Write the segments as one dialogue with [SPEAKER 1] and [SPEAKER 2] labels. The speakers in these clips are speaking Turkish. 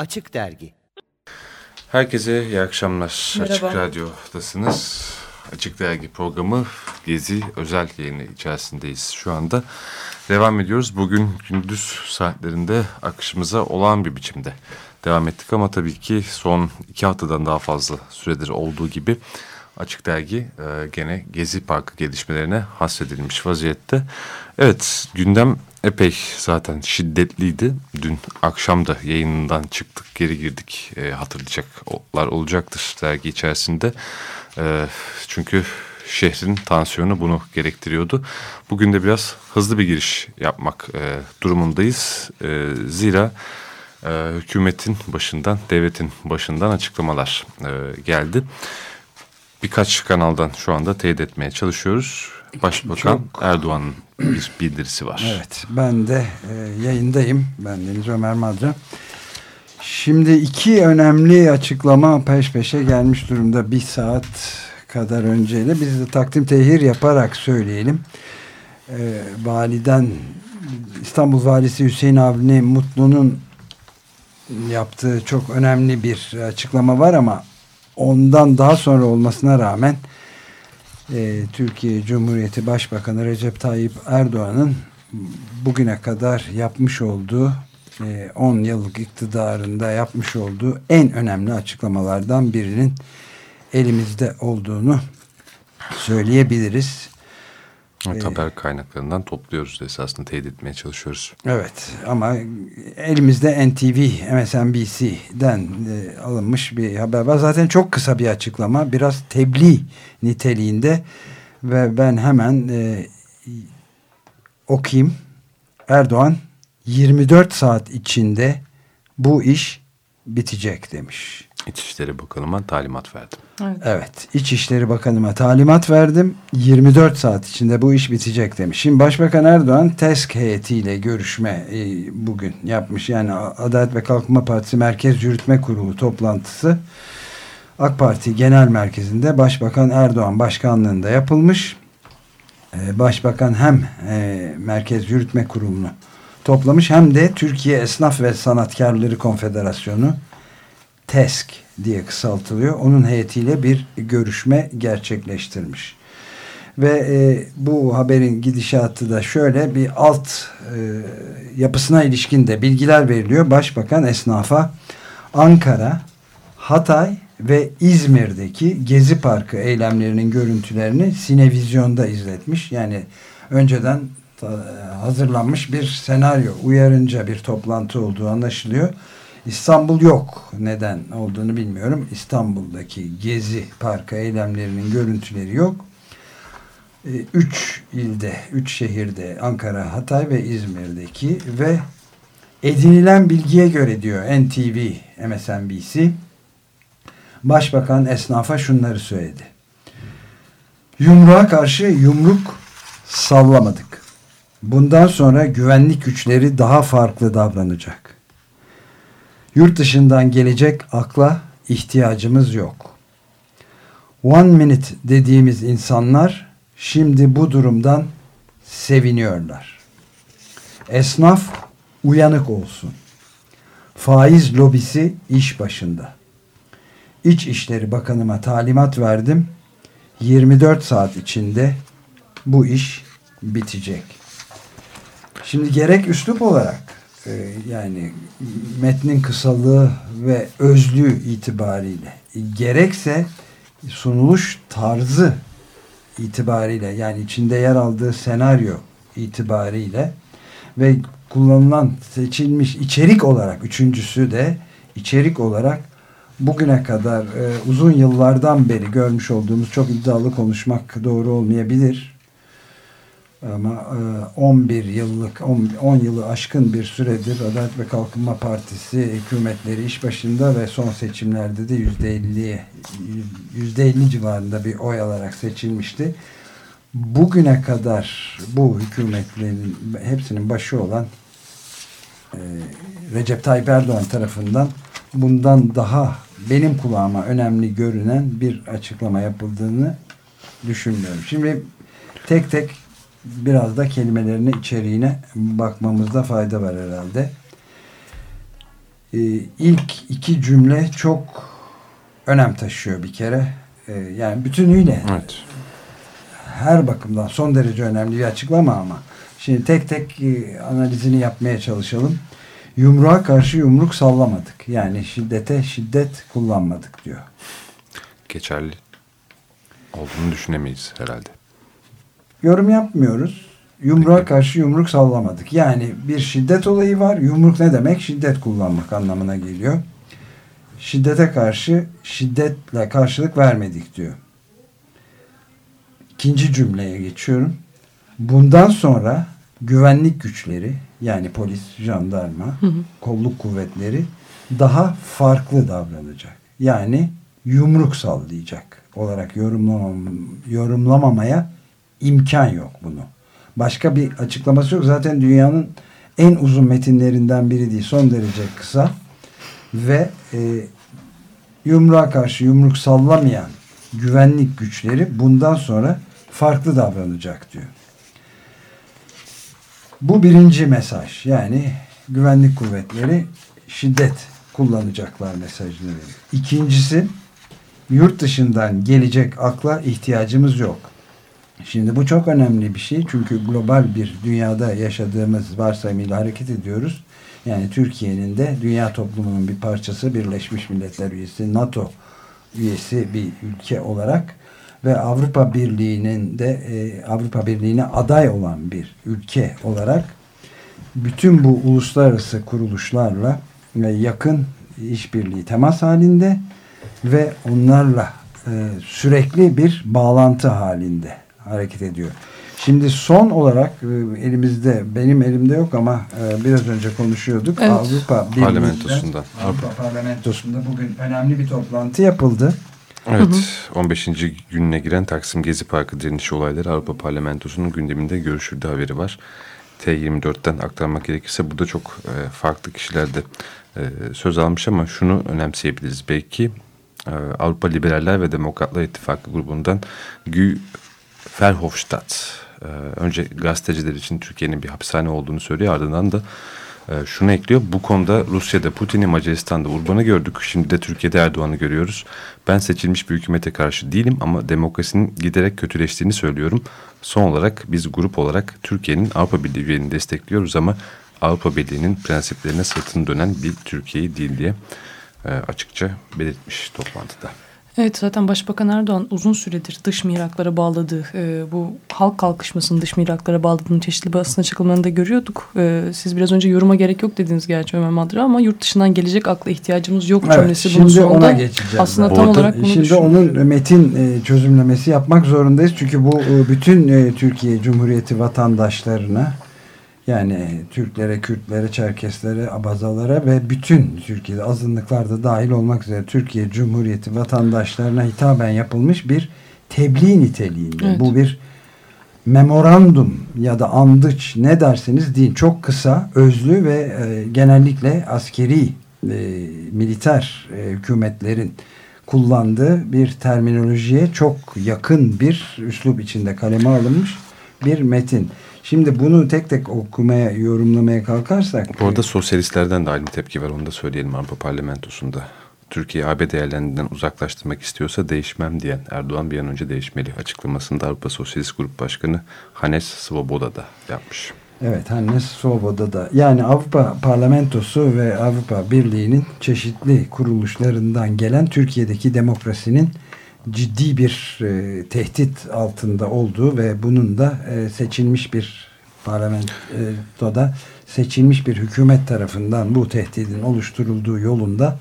[SPEAKER 1] Açık Dergi
[SPEAKER 2] Herkese iyi akşamlar. Merhaba. Açık Radyo'dasınız. Açık Dergi programı Gezi özel yayını içerisindeyiz şu anda. Devam ediyoruz. Bugün gündüz saatlerinde akışımıza olan bir biçimde devam ettik ama tabii ki son iki haftadan daha fazla süredir olduğu gibi Açık Dergi e, gene Gezi Parkı gelişmelerine hasredilmiş vaziyette. Evet gündem epey zaten şiddetliydi. Dün akşam da yayınından çıktık geri girdik e, hatırlayacaklar olacaktır dergi içerisinde. E, çünkü şehrin tansiyonu bunu gerektiriyordu. Bugün de biraz hızlı bir giriş yapmak e, durumundayız. E, zira e, hükümetin başından, devletin başından açıklamalar e, geldi. Birkaç kanaldan şu anda teyit etmeye çalışıyoruz. Başbakan Çok... Erdoğan'ın bir bildirisi var.
[SPEAKER 3] Evet ben de e, yayındayım. Ben Deniz Ömer Madra. Şimdi iki önemli açıklama peş peşe gelmiş durumda. Bir saat kadar önceyle biz de takdim tehir yaparak söyleyelim. E, validen İstanbul Valisi Hüseyin Avni Mutlu'nun yaptığı çok önemli bir açıklama var ama ondan daha sonra olmasına rağmen e, Türkiye Cumhuriyeti Başbakanı Recep Tayyip Erdoğan'ın bugüne kadar yapmış olduğu 10 e, yıllık iktidarında yapmış olduğu en önemli açıklamalardan birinin elimizde olduğunu söyleyebiliriz.
[SPEAKER 2] Evet, haber kaynaklarından topluyoruz esasında teyit etmeye çalışıyoruz.
[SPEAKER 3] Evet ama elimizde NTV, MSNBC'den e, alınmış bir haber var. Zaten çok kısa bir açıklama. Biraz tebliğ niteliğinde ve ben hemen e, okuyayım. Erdoğan 24 saat içinde bu iş bitecek demiş.
[SPEAKER 2] İçişleri Bakanı'ma talimat verdim.
[SPEAKER 3] Evet. evet. İçişleri Bakanı'ma talimat verdim. 24 saat içinde bu iş bitecek demiş. Şimdi Başbakan Erdoğan TESK heyetiyle görüşme e, bugün yapmış. Yani Adalet ve Kalkınma Partisi Merkez Yürütme Kurulu toplantısı AK Parti Genel Merkezi'nde Başbakan Erdoğan başkanlığında yapılmış. E, Başbakan hem e, Merkez Yürütme Kurulu'nu toplamış hem de Türkiye Esnaf ve Sanatkarları Konfederasyonu TESK diye kısaltılıyor. Onun heyetiyle bir görüşme gerçekleştirmiş. Ve e, bu haberin gidişatı da şöyle bir alt e, yapısına ilişkin de bilgiler veriliyor. Başbakan esnafa Ankara, Hatay ve İzmir'deki Gezi Parkı eylemlerinin görüntülerini sinevizyonda izletmiş. Yani önceden hazırlanmış bir senaryo uyarınca bir toplantı olduğu anlaşılıyor. İstanbul yok. Neden olduğunu bilmiyorum. İstanbul'daki Gezi Parkı eylemlerinin görüntüleri yok. Ee, üç ilde, üç şehirde Ankara, Hatay ve İzmir'deki ve edinilen bilgiye göre diyor NTV, MSNBC Başbakan esnafa şunları söyledi. Yumruğa karşı yumruk sallamadık. Bundan sonra güvenlik güçleri daha farklı davranacak. Yurt dışından gelecek akla ihtiyacımız yok. One minute dediğimiz insanlar şimdi bu durumdan seviniyorlar. Esnaf uyanık olsun. Faiz lobisi iş başında. İçişleri Bakanıma talimat verdim. 24 saat içinde bu iş bitecek. Şimdi gerek üslup olarak yani metnin kısalığı ve özlüğü itibariyle. Gerekse sunuluş tarzı itibariyle yani içinde yer aldığı senaryo itibariyle ve kullanılan seçilmiş içerik olarak üçüncüsü de içerik olarak bugüne kadar e, uzun yıllardan beri görmüş olduğumuz çok iddialı konuşmak doğru olmayabilir ama 11 e, yıllık 10 yılı aşkın bir süredir Adalet ve Kalkınma Partisi hükümetleri iş başında ve son seçimlerde de %50 %50 civarında bir oy alarak seçilmişti. Bugüne kadar bu hükümetlerin hepsinin başı olan e, Recep Tayyip Erdoğan tarafından bundan daha benim kulağıma önemli görünen bir açıklama yapıldığını düşünmüyorum. Şimdi tek tek biraz da kelimelerine içeriğine bakmamızda fayda var herhalde. e, ilk iki cümle çok önem taşıyor bir kere. E, yani bütünüyle
[SPEAKER 2] evet.
[SPEAKER 3] her bakımdan son derece önemli bir açıklama ama şimdi tek tek e, analizini yapmaya çalışalım. Yumruğa karşı yumruk sallamadık. Yani şiddete şiddet kullanmadık diyor.
[SPEAKER 2] Geçerli olduğunu düşünemeyiz herhalde.
[SPEAKER 3] Yorum yapmıyoruz. Yumruğa Peki. karşı yumruk sallamadık. Yani bir şiddet olayı var. Yumruk ne demek? Şiddet kullanmak anlamına geliyor. Şiddete karşı şiddetle karşılık vermedik diyor. İkinci cümleye geçiyorum. Bundan sonra güvenlik güçleri yani polis, jandarma, hı hı. kolluk kuvvetleri daha farklı davranacak. Yani yumruk sallayacak olarak yorumlamam, yorumlamamaya imkan yok bunu. Başka bir açıklaması yok. Zaten dünyanın en uzun metinlerinden biri değil. Son derece kısa ve e, yumruğa karşı yumruk sallamayan güvenlik güçleri bundan sonra farklı davranacak diyor. Bu birinci mesaj. Yani güvenlik kuvvetleri şiddet kullanacaklar mesajını veriyor. İkincisi yurt dışından gelecek akla ihtiyacımız yok. Şimdi bu çok önemli bir şey. Çünkü global bir dünyada yaşadığımız varsayımıyla hareket ediyoruz. Yani Türkiye'nin de dünya toplumunun bir parçası Birleşmiş Milletler üyesi, NATO üyesi bir ülke olarak ve Avrupa Birliği'nin de e, Avrupa Birliği'ne aday olan bir ülke olarak bütün bu uluslararası kuruluşlarla e, yakın işbirliği temas halinde ve onlarla e, sürekli bir bağlantı halinde hareket ediyor. Şimdi son olarak e, elimizde benim elimde yok ama e, biraz önce konuşuyorduk. Evet. Avrupa
[SPEAKER 2] Parlamentosundan.
[SPEAKER 3] Avrupa Parlamentosu'nda bugün önemli bir toplantı yapıldı.
[SPEAKER 2] Evet, hı hı. 15. gününe giren Taksim Gezi Parkı direnişi olayları Avrupa Parlamentosu'nun gündeminde görüşüldü haberi var. T24'ten aktarmak gerekirse burada çok e, farklı kişiler de e, söz almış ama şunu önemseyebiliriz. Belki Avrupa Liberaller ve Demokratlar İttifakı grubundan Gü Verhofstadt e, önce gazeteciler için Türkiye'nin bir hapishane olduğunu söylüyor ardından da e, şunu ekliyor. Bu konuda Rusya'da Putin'i Macaristan'da Urban'ı gördük. Şimdi de Türkiye'de Erdoğan'ı görüyoruz. Ben seçilmiş bir hükümete karşı değilim ama demokrasinin giderek kötüleştiğini söylüyorum. Son olarak biz grup olarak Türkiye'nin Avrupa Birliği üyeliğini destekliyoruz ama Avrupa Birliği'nin prensiplerine sırtını dönen bir Türkiye'yi değil diye e, açıkça belirtmiş toplantıda.
[SPEAKER 1] Evet zaten Başbakan Erdoğan uzun süredir dış miraklara bağladığı e, bu halk kalkışmasının dış miraklara bağladığını çeşitli basın açıklamalarında görüyorduk. E, siz biraz önce yoruma gerek yok dediniz gerçi Ömer Madra ama yurt dışından gelecek akla ihtiyacımız yok
[SPEAKER 3] evet, cümlesi
[SPEAKER 1] bunun
[SPEAKER 3] sonunda ona geçeceğiz.
[SPEAKER 1] aslında tam olarak bunu
[SPEAKER 3] Şimdi onun metin e, çözümlemesi yapmak zorundayız. Çünkü bu e, bütün e, Türkiye Cumhuriyeti vatandaşlarına yani Türklere, Kürtlere, Çerkeslere, Abazalara ve bütün Türkiye'de azınlıklarda dahil olmak üzere Türkiye Cumhuriyeti vatandaşlarına hitaben yapılmış bir tebliğ niteliğinde. Evet. Bu bir memorandum ya da andıç ne derseniz deyin çok kısa, özlü ve e, genellikle askeri, e, militer e, hükümetlerin kullandığı bir terminolojiye çok yakın bir üslup içinde kaleme alınmış bir metin. Şimdi bunu tek tek okumaya, yorumlamaya kalkarsak...
[SPEAKER 2] Bu arada sosyalistlerden de aynı tepki var. Onu da söyleyelim Avrupa Parlamentosu'nda. Türkiye AB değerlerinden uzaklaştırmak istiyorsa değişmem diyen Erdoğan bir an önce değişmeli açıklamasında Avrupa Sosyalist Grup Başkanı Hannes Svoboda da yapmış.
[SPEAKER 3] Evet Hannes Svoboda da yani Avrupa Parlamentosu ve Avrupa Birliği'nin çeşitli kuruluşlarından gelen Türkiye'deki demokrasinin ciddi bir e, tehdit altında olduğu ve bunun da e, seçilmiş bir parlamentoda seçilmiş bir hükümet tarafından bu tehdidin oluşturulduğu yolunda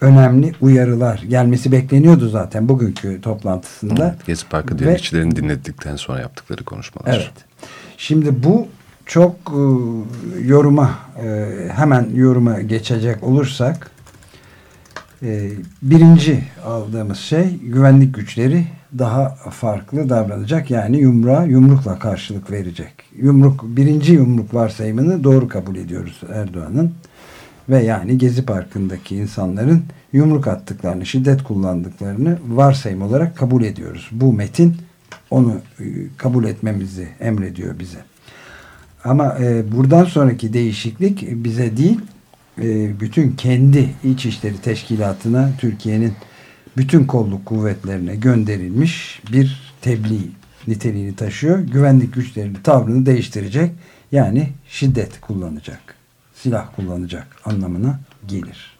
[SPEAKER 3] önemli uyarılar gelmesi bekleniyordu zaten bugünkü toplantısında.
[SPEAKER 2] Evet, Gezi Parkı dinleyicilerini dinledikten sonra yaptıkları konuşmalar.
[SPEAKER 3] Evet. Şimdi bu çok e, yoruma e, hemen yoruma geçecek olursak e, birinci aldığımız şey güvenlik güçleri daha farklı davranacak. Yani yumruğa yumrukla karşılık verecek. Yumruk birinci yumruk varsayımını doğru kabul ediyoruz Erdoğan'ın. Ve yani Gezi Parkı'ndaki insanların yumruk attıklarını, şiddet kullandıklarını varsayım olarak kabul ediyoruz. Bu metin onu e, kabul etmemizi emrediyor bize. Ama e, buradan sonraki değişiklik bize değil e, bütün kendi İçişleri Teşkilatı'na Türkiye'nin bütün kolluk kuvvetlerine gönderilmiş bir tebliğ niteliğini taşıyor. Güvenlik güçleri tavrını değiştirecek. Yani şiddet kullanacak. Silah kullanacak anlamına gelir.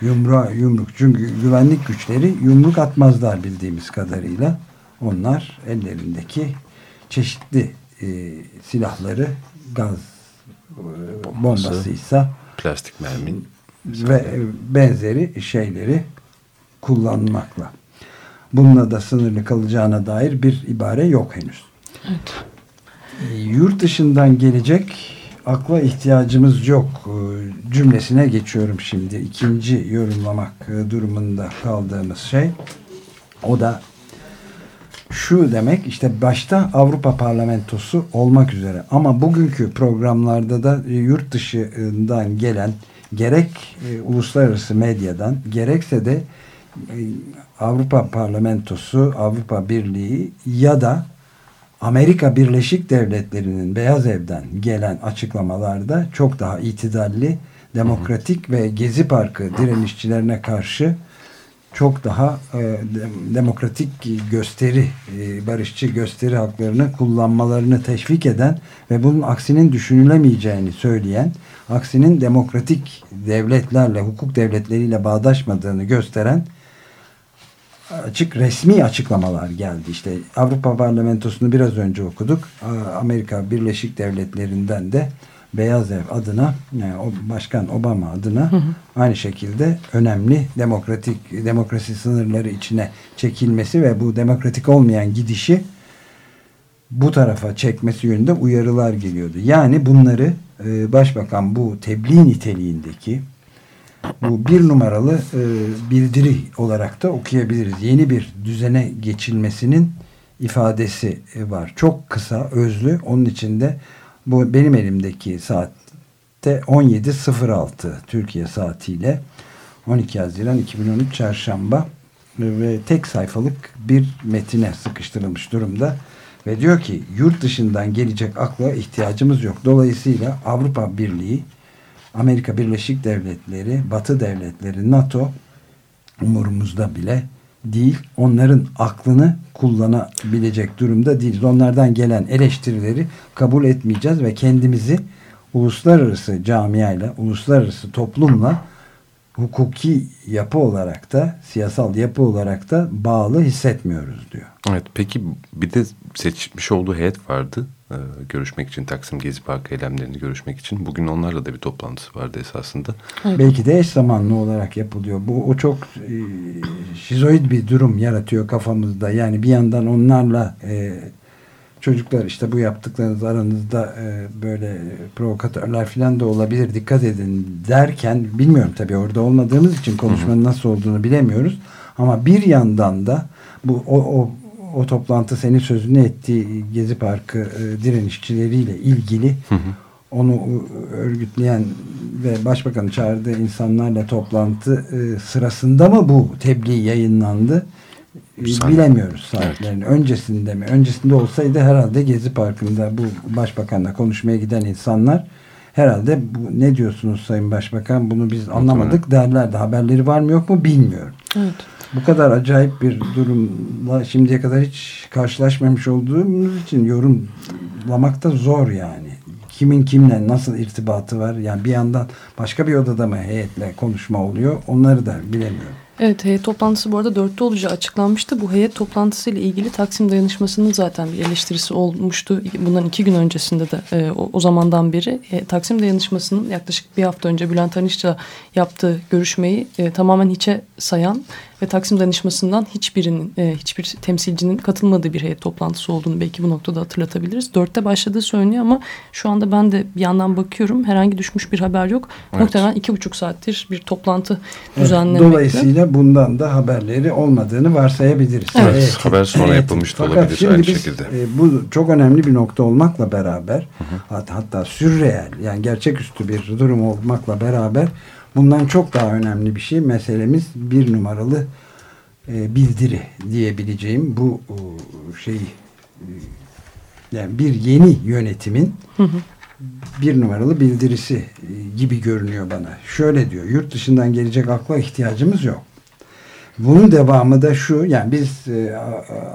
[SPEAKER 3] Yumruğa yumruk. Çünkü güvenlik güçleri yumruk atmazlar bildiğimiz kadarıyla. Onlar ellerindeki çeşitli e, silahları gaz e, bombasıysa
[SPEAKER 2] plastik mermi
[SPEAKER 3] ve benzeri şeyleri kullanmakla. Bununla da sınırlı kalacağına dair bir ibare yok henüz.
[SPEAKER 1] Evet.
[SPEAKER 3] E, yurt dışından gelecek akla ihtiyacımız yok e, cümlesine geçiyorum şimdi. İkinci yorumlamak e, durumunda kaldığımız şey. O da şu demek işte başta Avrupa Parlamentosu olmak üzere. Ama bugünkü programlarda da yurt dışından gelen gerek e, uluslararası medyadan gerekse de e, Avrupa Parlamentosu, Avrupa Birliği ya da Amerika Birleşik Devletleri'nin Beyaz Ev'den gelen açıklamalarda çok daha itidalli, demokratik ve Gezi Parkı direnişçilerine karşı çok daha e, demokratik gösteri, e, barışçı gösteri haklarını kullanmalarını teşvik eden ve bunun aksinin düşünülemeyeceğini söyleyen, aksinin demokratik devletlerle, hukuk devletleriyle bağdaşmadığını gösteren açık resmi açıklamalar geldi. İşte Avrupa Parlamentosu'nu biraz önce okuduk. Amerika Birleşik Devletleri'nden de Beyaz Ev adına yani Başkan Obama adına hı hı. aynı şekilde önemli demokratik demokrasi sınırları içine çekilmesi ve bu demokratik olmayan gidişi bu tarafa çekmesi yönünde uyarılar geliyordu. Yani bunları e, Başbakan bu tebliğ niteliğindeki bu bir numaralı e, bildiri olarak da okuyabiliriz. Yeni bir düzene geçilmesinin ifadesi e, var. Çok kısa, özlü. Onun içinde bu benim elimdeki saatte 17.06 Türkiye saatiyle 12 Haziran 2013 Çarşamba ve tek sayfalık bir metine sıkıştırılmış durumda ve diyor ki yurt dışından gelecek akla ihtiyacımız yok. Dolayısıyla Avrupa Birliği, Amerika Birleşik Devletleri, Batı devletleri, NATO umurumuzda bile değil. Onların aklını kullanabilecek durumda değiliz. Onlardan gelen eleştirileri kabul etmeyeceğiz ve kendimizi uluslararası camiayla, uluslararası toplumla hukuki yapı olarak da siyasal yapı olarak da bağlı hissetmiyoruz diyor.
[SPEAKER 2] Evet peki bir de seçmiş olduğu heyet vardı görüşmek için Taksim Gezi Parkı eylemlerini görüşmek için. Bugün onlarla da bir toplantısı vardı esasında.
[SPEAKER 3] Evet. Belki de eş zamanlı olarak yapılıyor. Bu o çok e, şizoid bir durum yaratıyor kafamızda. Yani bir yandan onlarla e, çocuklar işte bu yaptıklarınız aranızda e, böyle provokatörler falan da olabilir dikkat edin derken bilmiyorum tabii orada olmadığımız için konuşmanın nasıl olduğunu bilemiyoruz. Ama bir yandan da bu o, o o toplantı senin sözünü ettiği Gezi Parkı e, direnişçileriyle ilgili hı hı. onu örgütleyen ve başbakanı çağırdığı insanlarla toplantı e, sırasında mı bu tebliğ yayınlandı? E, Sanırım. Bilemiyoruz saatlerini. Evet. Öncesinde mi? Öncesinde olsaydı herhalde Gezi Parkı'nda bu başbakanla konuşmaya giden insanlar herhalde bu, ne diyorsunuz Sayın Başbakan bunu biz anlamadık derlerdi. Haberleri var mı yok mu bilmiyorum.
[SPEAKER 1] Evet
[SPEAKER 3] bu kadar acayip bir durumla şimdiye kadar hiç karşılaşmamış olduğumuz için yorumlamak da zor yani. Kimin kimle nasıl irtibatı var? Yani bir yandan başka bir odada mı heyetle konuşma oluyor? Onları da bilemiyorum.
[SPEAKER 1] Evet heyet toplantısı bu arada dörtte olacağı açıklanmıştı. Bu heyet toplantısı ile ilgili Taksim dayanışmasının zaten bir eleştirisi olmuştu. Bundan iki gün öncesinde de e, o, o zamandan beri e, Taksim dayanışmasının yaklaşık bir hafta önce Bülent Arınç'la yaptığı görüşmeyi e, tamamen hiçe sayan ve Taksim danışmasından hiçbirinin, e, hiçbir temsilcinin katılmadığı bir heyet toplantısı olduğunu belki bu noktada hatırlatabiliriz. Dörtte başladığı söyleniyor ama şu anda ben de bir yandan bakıyorum. Herhangi düşmüş bir haber yok. Evet. Muhtemelen iki buçuk saattir bir toplantı evet, düzenlenmekte.
[SPEAKER 3] Dolayısıyla bundan da haberleri olmadığını varsayabiliriz.
[SPEAKER 2] Evet, evet. haber sonra evet. yapılmış da olabilir şimdi aynı biz, şekilde.
[SPEAKER 3] E, bu çok önemli bir nokta olmakla beraber hı hı. Hatta, hatta sürreel yani gerçeküstü bir durum olmakla beraber Bundan çok daha önemli bir şey meselemiz bir numaralı e, bildiri diyebileceğim bu şey e, yani bir yeni yönetimin hı hı. bir numaralı bildirisi e, gibi görünüyor bana. Şöyle diyor, yurt dışından gelecek akla ihtiyacımız yok. Bunun devamı da şu, yani biz e,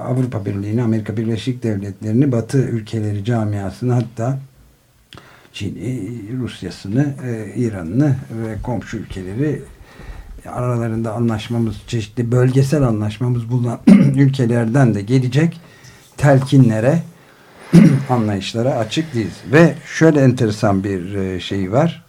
[SPEAKER 3] Avrupa Birliği'ni, Amerika Birleşik Devletleri'ni, Batı ülkeleri camiasını hatta Çin'i, Rusya'sını, e, İran'ını ve komşu ülkeleri aralarında anlaşmamız, çeşitli bölgesel anlaşmamız bulunan ülkelerden de gelecek telkinlere, anlayışlara açık değiliz. Ve şöyle enteresan bir e, şey var.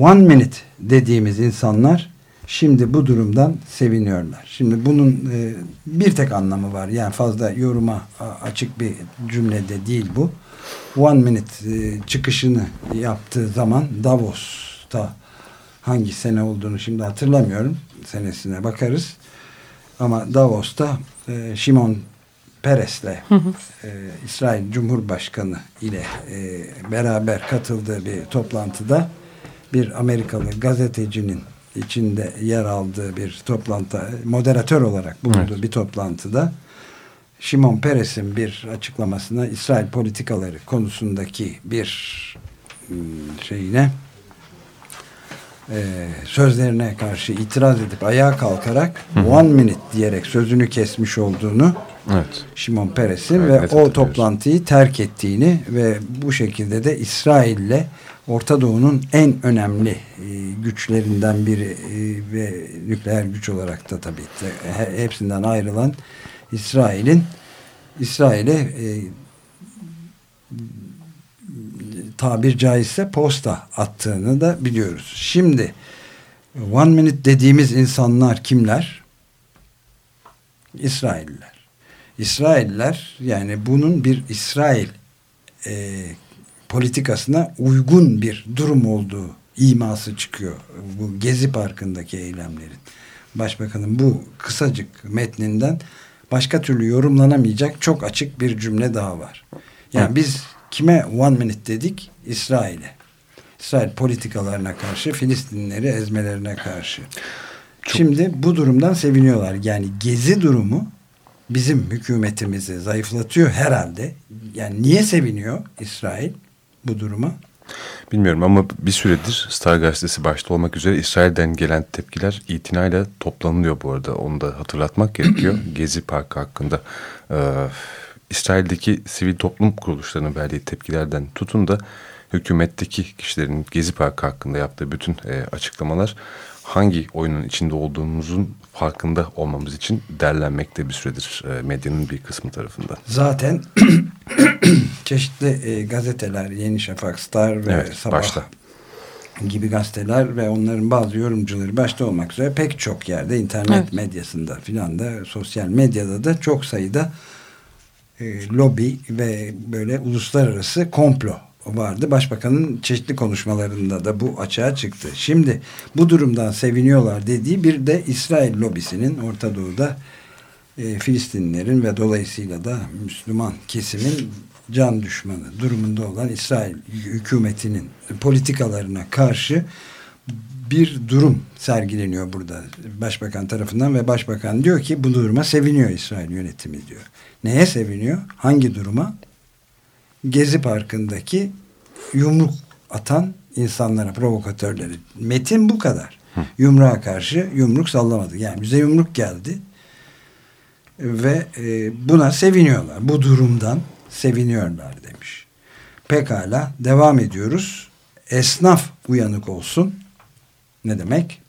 [SPEAKER 3] One minute dediğimiz insanlar şimdi bu durumdan seviniyorlar. Şimdi bunun e, bir tek anlamı var. Yani fazla yoruma açık bir cümlede değil bu. One minute e, çıkışını yaptığı zaman Davos'ta hangi sene olduğunu şimdi hatırlamıyorum. Senesine bakarız. Ama Davos'ta e, Şimon Peres'le e, İsrail Cumhurbaşkanı ile e, beraber katıldığı bir toplantıda bir Amerikalı gazetecinin içinde yer aldığı bir toplantı moderatör olarak bulunduğu evet. bir toplantıda Şimon Peres'in bir açıklamasına İsrail politikaları konusundaki bir ıı, şeyine e, sözlerine karşı itiraz edip ayağa kalkarak Hı -hı. one minute diyerek sözünü kesmiş olduğunu evet. Şimon Peres'in evet, ve o toplantıyı terk ettiğini ve bu şekilde de İsrail'le Orta Doğu'nun en önemli e, güçlerinden biri e, ve nükleer güç olarak da tabii de, hepsinden ayrılan İsrail'in İsrail'e e, tabir caizse posta attığını da biliyoruz. Şimdi one minute dediğimiz insanlar kimler? İsrailler. İsrailler yani bunun bir İsrail e, politikasına uygun bir durum olduğu iması çıkıyor. Bu Gezi Parkı'ndaki eylemlerin. Başbakanın bu kısacık metninden başka türlü yorumlanamayacak çok açık bir cümle daha var. Yani biz kime one minute dedik? İsrail'e. İsrail politikalarına karşı, Filistinleri ezmelerine karşı. Çok... Şimdi bu durumdan seviniyorlar. Yani gezi durumu bizim hükümetimizi zayıflatıyor herhalde. Yani niye seviniyor İsrail bu duruma?
[SPEAKER 2] Bilmiyorum ama bir süredir Star Gazetesi başta olmak üzere İsrail'den gelen tepkiler itinayla toplanılıyor bu arada. Onu da hatırlatmak gerekiyor. Gezi Parkı hakkında e, İsrail'deki sivil toplum kuruluşlarının verdiği tepkilerden tutun da hükümetteki kişilerin Gezi Parkı hakkında yaptığı bütün e, açıklamalar hangi oyunun içinde olduğumuzun farkında olmamız için derlenmekte bir süredir e, medyanın bir kısmı tarafından.
[SPEAKER 3] Zaten çeşitli e, gazeteler, Yeni Şafak, Star ve evet, Sabah başta. gibi gazeteler ve onların bazı yorumcuları başta olmak üzere pek çok yerde internet evet. medyasında filan da sosyal medyada da çok sayıda e, lobi ve böyle uluslararası komplo vardı. Başbakanın çeşitli konuşmalarında da bu açığa çıktı. Şimdi bu durumdan seviniyorlar dediği bir de İsrail lobisinin Orta Doğu'da e, Filistinlilerin ve dolayısıyla da Müslüman kesimin can düşmanı durumunda olan İsrail hükümetinin politikalarına karşı bir durum sergileniyor burada başbakan tarafından ve başbakan diyor ki bu duruma seviniyor İsrail yönetimi diyor. Neye seviniyor? Hangi duruma? Gezi Parkı'ndaki yumruk atan insanlara, provokatörleri. Metin bu kadar. Hı. Yumruğa karşı yumruk sallamadı. Yani bize yumruk geldi ve e, buna seviniyorlar. Bu durumdan seviniyorlar demiş. Pekala devam ediyoruz. Esnaf uyanık olsun. Ne demek?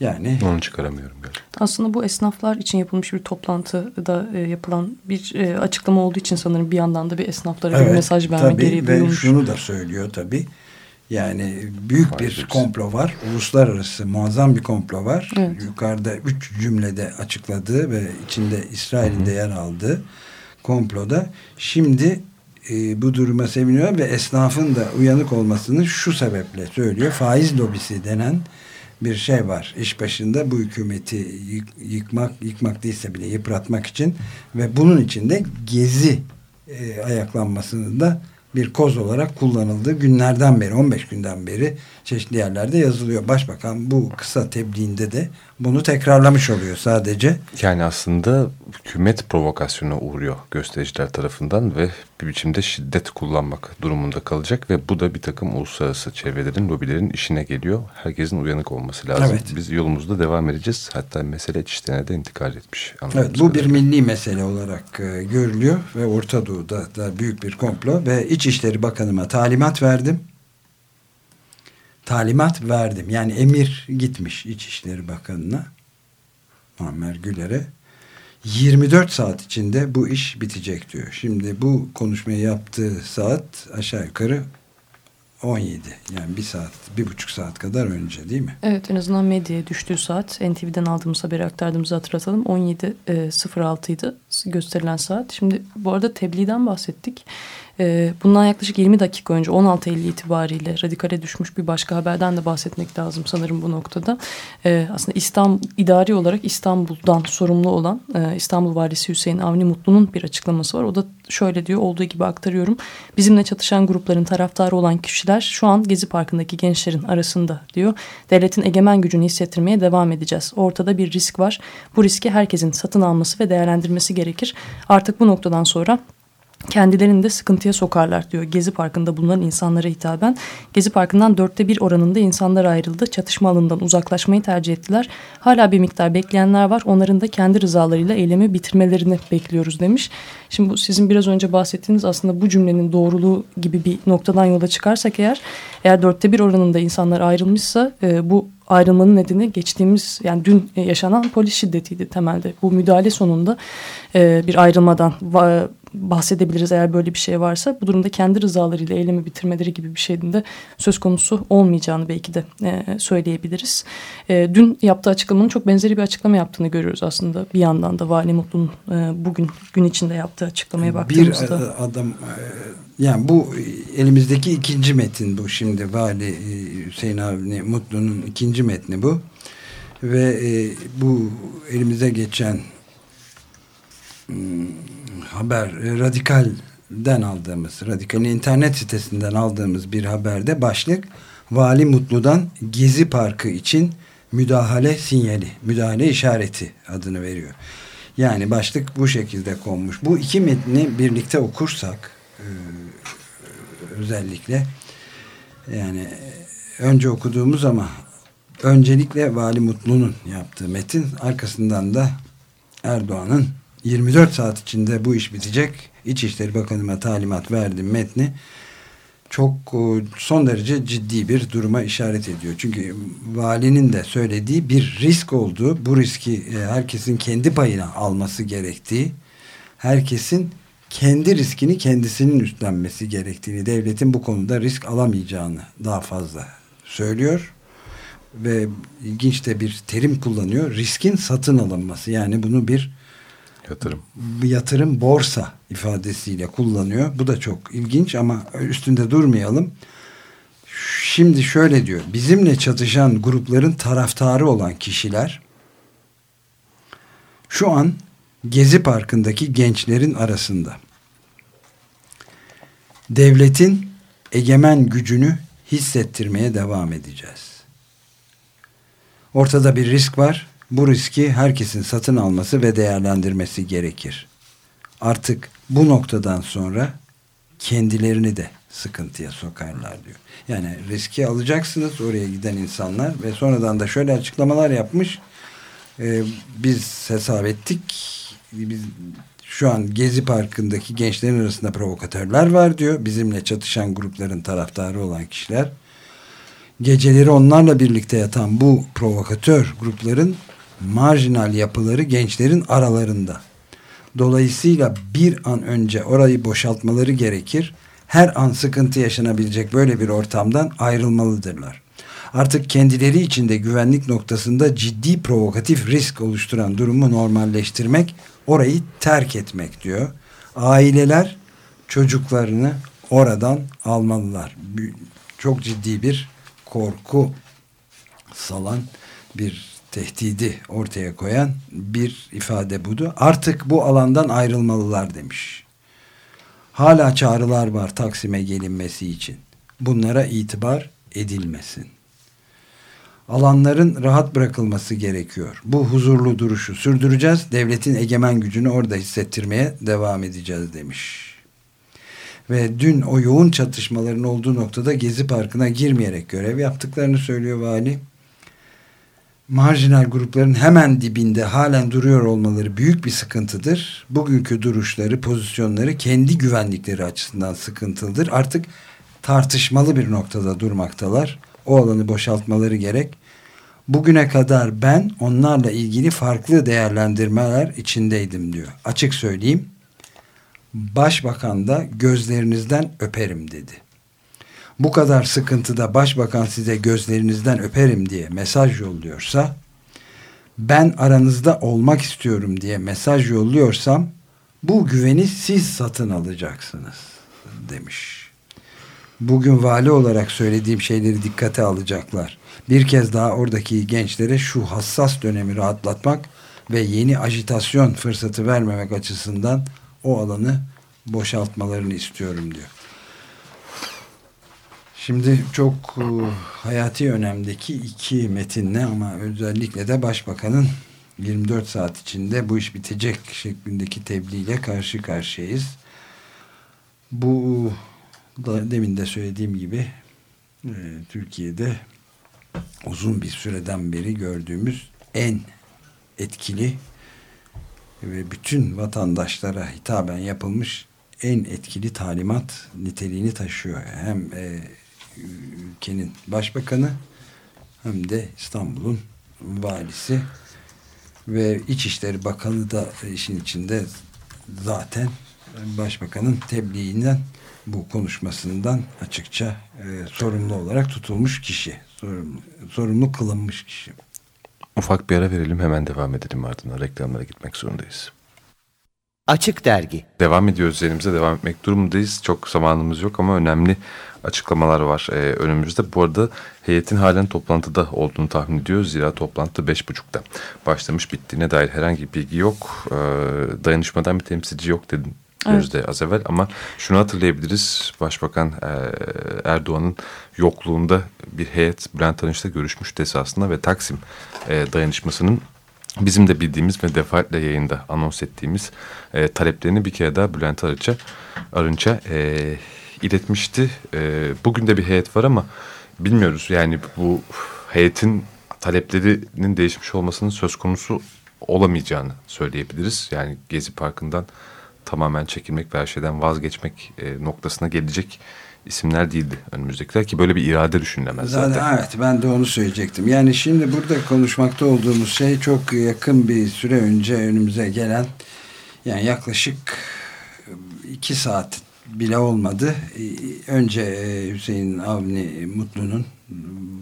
[SPEAKER 2] Yani onu çıkaramıyorum gerçekten.
[SPEAKER 1] Aslında bu esnaflar için yapılmış bir toplantıda e, yapılan bir e, açıklama olduğu için sanırım bir yandan da bir esnaflara evet, bir mesaj verme tabii, gereği duyulmuş.
[SPEAKER 3] Ve şunu da söylüyor tabii. Yani büyük Hayır, bir komplo var. Uluslararası muazzam bir komplo var. Evet. Yukarıda üç cümlede açıkladığı ve içinde İsrail'in de yer aldığı komploda. Şimdi e, bu duruma seviniyor ve esnafın da uyanık olmasını şu sebeple söylüyor. Faiz lobisi denen bir şey var. İş başında bu hükümeti yıkmak, yıkmak değilse bile yıpratmak için ve bunun için de gezi e, ayaklanmasını da bir koz olarak kullanıldığı günlerden beri 15 günden beri çeşitli yerlerde yazılıyor. Başbakan bu kısa tebliğinde de bunu tekrarlamış oluyor sadece.
[SPEAKER 2] Yani aslında hükümet provokasyona uğruyor göstericiler tarafından ve bir biçimde şiddet kullanmak durumunda kalacak ve bu da bir takım uluslararası çevrelerin, lobilerin işine geliyor. Herkesin uyanık olması lazım. Evet. Biz yolumuzda devam edeceğiz. Hatta mesele içlerine de intikal etmiş.
[SPEAKER 3] Evet, bu bir milli mesele olarak e, görülüyor ve Orta Doğu'da da büyük bir komplo ve İçişleri Bakanıma talimat verdim. Talimat verdim. Yani emir gitmiş İçişleri Bakanı'na Muammer Güler'e 24 saat içinde bu iş bitecek diyor. Şimdi bu konuşmayı yaptığı saat aşağı yukarı 17 yani bir saat bir buçuk saat kadar önce değil mi?
[SPEAKER 1] Evet en azından medyaya düştüğü saat NTV'den aldığımız haberi aktardığımızı hatırlatalım 17.06 idi gösterilen saat. Şimdi bu arada tebliğden bahsettik. Ee, bundan yaklaşık 20 dakika önce 16 Eylül itibariyle radikale düşmüş bir başka haberden de bahsetmek lazım sanırım bu noktada. Ee, aslında İstanbul idari olarak İstanbul'dan sorumlu olan e, İstanbul Valisi Hüseyin Avni Mutlu'nun bir açıklaması var. O da şöyle diyor olduğu gibi aktarıyorum. Bizimle çatışan grupların taraftarı olan kişiler şu an Gezi Parkı'ndaki gençlerin arasında diyor. Devletin egemen gücünü hissettirmeye devam edeceğiz. Ortada bir risk var. Bu riski herkesin satın alması ve değerlendirmesi gerekir. Artık bu noktadan sonra kendilerini de sıkıntıya sokarlar diyor Gezi Parkı'nda bulunan insanlara hitaben. Gezi Parkı'ndan dörtte bir oranında insanlar ayrıldı. Çatışma alanından uzaklaşmayı tercih ettiler. Hala bir miktar bekleyenler var. Onların da kendi rızalarıyla eylemi bitirmelerini bekliyoruz demiş. Şimdi bu sizin biraz önce bahsettiğiniz aslında bu cümlenin doğruluğu gibi bir noktadan yola çıkarsak eğer eğer dörtte bir oranında insanlar ayrılmışsa e, bu ayrılmanın nedeni geçtiğimiz yani dün yaşanan polis şiddetiydi temelde. Bu müdahale sonunda e, bir ayrılmadan bahsedebiliriz eğer böyle bir şey varsa. Bu durumda kendi rızalarıyla eylemi bitirmeleri gibi bir şeyin de söz konusu olmayacağını belki de e, söyleyebiliriz. E, dün yaptığı açıklamanın çok benzeri bir açıklama yaptığını görüyoruz aslında. Bir yandan da Vali Mutlu'nun e, bugün gün içinde yaptığı açıklamaya baktığımızda.
[SPEAKER 3] Bir e, adam e, yani bu elimizdeki ikinci metin bu şimdi Vali e, Hüseyin Avni Mutlu'nun ikinci metni bu. Ve e, bu elimize geçen haber e, Radikal'den aldığımız, Radikal'in internet sitesinden aldığımız bir haberde başlık Vali Mutlu'dan Gezi Parkı için müdahale sinyali, müdahale işareti adını veriyor. Yani başlık bu şekilde konmuş. Bu iki metni birlikte okursak e, özellikle yani önce okuduğumuz ama öncelikle Vali Mutlu'nun yaptığı metin arkasından da Erdoğan'ın 24 saat içinde bu iş bitecek. İçişleri Bakanıma talimat verdim metni çok e, son derece ciddi bir duruma işaret ediyor. Çünkü valinin de söylediği bir risk olduğu, bu riski e, herkesin kendi payına alması gerektiği, herkesin kendi riskini kendisinin üstlenmesi gerektiğini, devletin bu konuda risk alamayacağını daha fazla söylüyor. Ve ilginç de bir terim kullanıyor. Riskin satın alınması. Yani bunu bir
[SPEAKER 2] Yatırım.
[SPEAKER 3] Yatırım borsa ifadesiyle kullanıyor. Bu da çok ilginç ama üstünde durmayalım. Şimdi şöyle diyor. Bizimle çatışan grupların taraftarı olan kişiler şu an Gezi Parkı'ndaki gençlerin arasında. Devletin egemen gücünü hissettirmeye devam edeceğiz. Ortada bir risk var bu riski herkesin satın alması ve değerlendirmesi gerekir. Artık bu noktadan sonra kendilerini de sıkıntıya sokarlar diyor. Yani riski alacaksınız oraya giden insanlar ve sonradan da şöyle açıklamalar yapmış. Ee, biz hesap ettik. Biz şu an Gezi Parkı'ndaki gençlerin arasında provokatörler var diyor. Bizimle çatışan grupların taraftarı olan kişiler. Geceleri onlarla birlikte yatan bu provokatör grupların marjinal yapıları gençlerin aralarında. Dolayısıyla bir an önce orayı boşaltmaları gerekir. Her an sıkıntı yaşanabilecek böyle bir ortamdan ayrılmalıdırlar. Artık kendileri içinde güvenlik noktasında ciddi provokatif risk oluşturan durumu normalleştirmek, orayı terk etmek diyor. Aileler çocuklarını oradan almalılar. Çok ciddi bir korku salan bir tehdidi ortaya koyan bir ifade budu. Artık bu alandan ayrılmalılar demiş. Hala çağrılar var Taksim'e gelinmesi için. Bunlara itibar edilmesin. Alanların rahat bırakılması gerekiyor. Bu huzurlu duruşu sürdüreceğiz. Devletin egemen gücünü orada hissettirmeye devam edeceğiz demiş. ve dün o yoğun çatışmaların olduğu noktada Gezi Parkı'na girmeyerek görev yaptıklarını söylüyor vali. Marjinal grupların hemen dibinde halen duruyor olmaları büyük bir sıkıntıdır. Bugünkü duruşları, pozisyonları kendi güvenlikleri açısından sıkıntılıdır. Artık tartışmalı bir noktada durmaktalar. O alanı boşaltmaları gerek. Bugüne kadar ben onlarla ilgili farklı değerlendirmeler içindeydim diyor. Açık söyleyeyim. Başbakan da gözlerinizden öperim dedi. Bu kadar sıkıntıda başbakan size gözlerinizden öperim diye mesaj yolluyorsa ben aranızda olmak istiyorum diye mesaj yolluyorsam bu güveni siz satın alacaksınız demiş. Bugün vali olarak söylediğim şeyleri dikkate alacaklar. Bir kez daha oradaki gençlere şu hassas dönemi rahatlatmak ve yeni ajitasyon fırsatı vermemek açısından o alanı boşaltmalarını istiyorum diyor. Şimdi çok e, hayati önemdeki iki metinle ama özellikle de Başbakan'ın 24 saat içinde bu iş bitecek şeklindeki tebliğle karşı karşıyayız. Bu da demin de söylediğim gibi e, Türkiye'de uzun bir süreden beri gördüğümüz en etkili ve bütün vatandaşlara hitaben yapılmış en etkili talimat niteliğini taşıyor. Hem e, ülkenin başbakanı hem de İstanbul'un valisi ve İçişleri Bakanı da işin içinde zaten başbakanın tebliğinden bu konuşmasından açıkça e, sorumlu olarak tutulmuş kişi. Sorumlu, sorumlu kılınmış kişi.
[SPEAKER 2] Ufak bir ara verelim hemen devam edelim ardından reklamlara gitmek zorundayız.
[SPEAKER 4] Açık Dergi.
[SPEAKER 2] Devam ediyoruz üzerimize devam etmek durumundayız. Çok zamanımız yok ama önemli açıklamalar var e, önümüzde. Bu arada heyetin halen toplantıda olduğunu tahmin ediyoruz. Zira toplantı 5.30'da başlamış bittiğine dair herhangi bir bilgi yok. E, dayanışmadan bir temsilci yok. Gözde evet. az evvel ama şunu hatırlayabiliriz. Başbakan e, Erdoğan'ın yokluğunda bir heyet Bülent Arınç'la görüşmüştü esasında ve Taksim e, dayanışmasının bizim de bildiğimiz ve defaatle yayında anons ettiğimiz e, taleplerini bir kere daha Bülent Arınç'a Arınç'a e, iletmişti. E, bugün de bir heyet var ama bilmiyoruz yani bu heyetin taleplerinin değişmiş olmasının söz konusu olamayacağını söyleyebiliriz. Yani Gezi Parkı'ndan tamamen çekilmek ve her şeyden vazgeçmek e, noktasına gelecek isimler değildi önümüzdekiler ki böyle bir irade düşünülemez zaten.
[SPEAKER 3] zaten. Evet ben de onu söyleyecektim. Yani şimdi burada konuşmakta olduğumuz şey çok yakın bir süre önce önümüze gelen yani yaklaşık iki saat bile olmadı. Önce e, Hüseyin Avni Mutlu'nun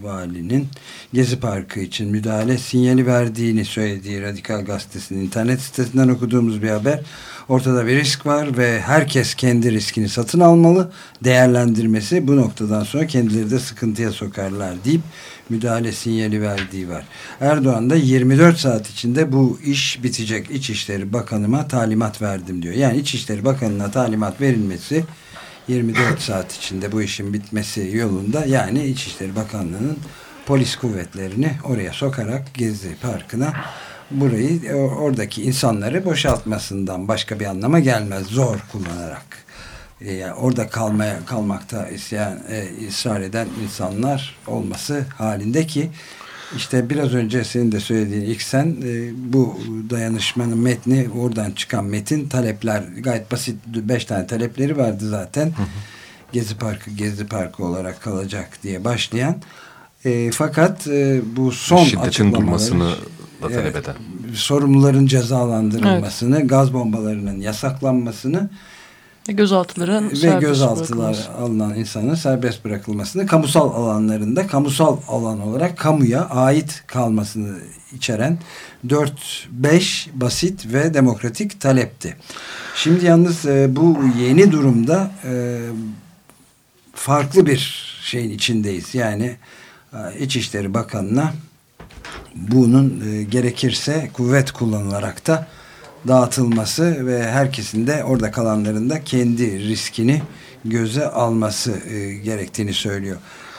[SPEAKER 3] valinin Gezi Parkı için müdahale sinyali verdiğini söylediği Radikal Gazetesi'nin internet sitesinden okuduğumuz bir haber. Ortada bir risk var ve herkes kendi riskini satın almalı. Değerlendirmesi bu noktadan sonra kendileri de sıkıntıya sokarlar deyip müdahale sinyali verdiği var. Erdoğan da 24 saat içinde bu iş bitecek. İçişleri Bakanıma talimat verdim diyor. Yani İçişleri Bakanı'na talimat verilmesi 24 saat içinde bu işin bitmesi yolunda yani İçişleri Bakanlığı'nın polis kuvvetlerini oraya sokarak Gezi Parkı'na burayı oradaki insanları boşaltmasından başka bir anlama gelmez. Zor kullanarak. E, yani orada kalmaya kalmakta isyan, e, ısrar eden insanlar olması halinde ki işte biraz önce senin de söylediğin ilk sen e, bu dayanışmanın metni oradan çıkan metin talepler gayet basit beş tane talepleri vardı zaten. Hı hı. Gezi Parkı Gezi Parkı olarak kalacak diye başlayan. E, fakat e, bu son
[SPEAKER 2] Şiddetin durmasını da talep evet, eden.
[SPEAKER 3] Sorumluların cezalandırılmasını, evet. gaz bombalarının yasaklanmasını
[SPEAKER 1] ve gözaltıların
[SPEAKER 3] ve gözaltılar alınan insanın serbest bırakılmasını kamusal alanlarında kamusal alan olarak kamuya ait kalmasını içeren 4-5 basit ve demokratik talepti. Şimdi yalnız e, bu yeni durumda e, farklı bir şeyin içindeyiz. Yani e, İçişleri Bakanı'na bunun gerekirse kuvvet kullanılarak da dağıtılması ve herkesin de orada kalanların da kendi riskini göze alması e, gerektiğini söylüyor.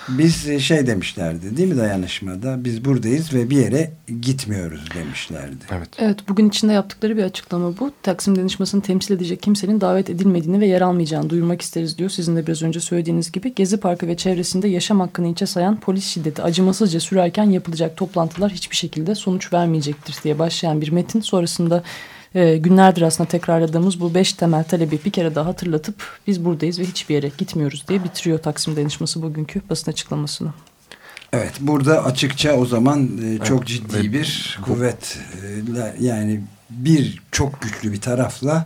[SPEAKER 3] Biz e, şey demişlerdi değil mi dayanışmada? Biz buradayız ve bir yere gitmiyoruz demişlerdi.
[SPEAKER 2] Evet.
[SPEAKER 1] Evet bugün içinde yaptıkları bir açıklama bu. Taksim danışmasını temsil edecek kimsenin davet edilmediğini ve yer almayacağını duyurmak isteriz diyor. Sizin de biraz önce söylediğiniz gibi Gezi Parkı ve çevresinde yaşam hakkını içe sayan polis şiddeti acımasızca sürerken yapılacak toplantılar hiçbir şekilde sonuç vermeyecektir diye başlayan bir metin. Sonrasında e, günlerdir aslında tekrarladığımız bu beş temel talebi bir kere daha hatırlatıp biz buradayız ve hiçbir yere gitmiyoruz diye bitiriyor Taksim danışması bugünkü basın açıklamasını.
[SPEAKER 3] Evet burada açıkça o zaman e, çok
[SPEAKER 2] Evet,
[SPEAKER 3] ciddi bir kuvvet e, yani bir çok güçlü bir tarafla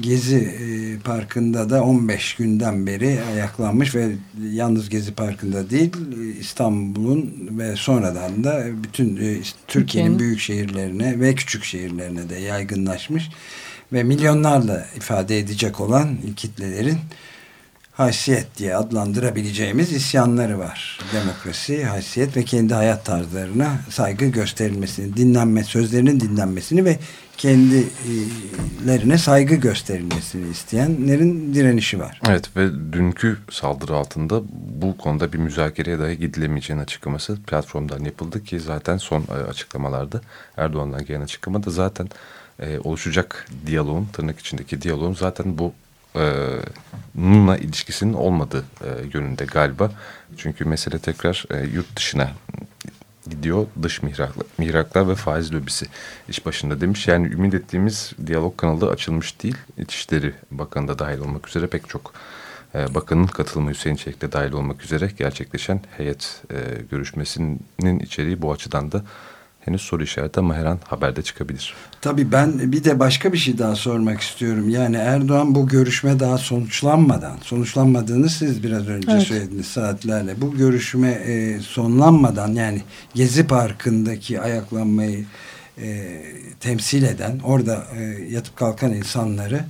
[SPEAKER 3] Gezi e, Parkı'nda da 15 günden beri ayaklanmış ve yalnız Gezi Parkı'nda değil e, İstanbul'un ve sonradan da bütün e, Türkiye'nin
[SPEAKER 1] Türkiye'nin.
[SPEAKER 3] büyük şehirlerine ve küçük şehirlerine de yaygınlaşmış ve milyonlarla ifade edecek olan kitlelerin haysiyet diye adlandırabileceğimiz isyanları var. Demokrasi, haysiyet ve kendi hayat tarzlarına saygı gösterilmesini, dinlenme, sözlerinin dinlenmesini ve kendilerine saygı gösterilmesini isteyenlerin direnişi var.
[SPEAKER 2] Evet ve dünkü saldırı altında bu konuda bir müzakereye dahi gidilemeyeceğini açıklaması platformdan yapıldı ki zaten son e, açıklamalarda Erdoğan'dan gelen açıklamada zaten e, oluşacak diyaloğun tırnak içindeki diyaloğun zaten bu e, bununla ilişkisinin olmadığı e, yönünde galiba. Çünkü mesele tekrar e, yurt dışına gidiyor dış mihraklar, mihraklar ve faiz lobisi iş başında demiş. Yani ümit ettiğimiz diyalog kanalı açılmış değil. İçişleri Bakanı da dahil olmak üzere pek çok e, bakanın katılımı Hüseyin Çelik de dahil olmak üzere gerçekleşen heyet e, görüşmesinin içeriği bu açıdan da henüz soru işareti ama her an haberde çıkabilir.
[SPEAKER 3] Tabii ben bir de başka bir şey daha sormak istiyorum. Yani Erdoğan bu görüşme daha sonuçlanmadan, sonuçlanmadığını siz biraz önce
[SPEAKER 1] Evet.
[SPEAKER 3] söylediniz saatlerle. Bu görüşme e, sonlanmadan yani Gezi Parkı'ndaki ayaklanmayı e, temsil eden, orada e, yatıp kalkan insanları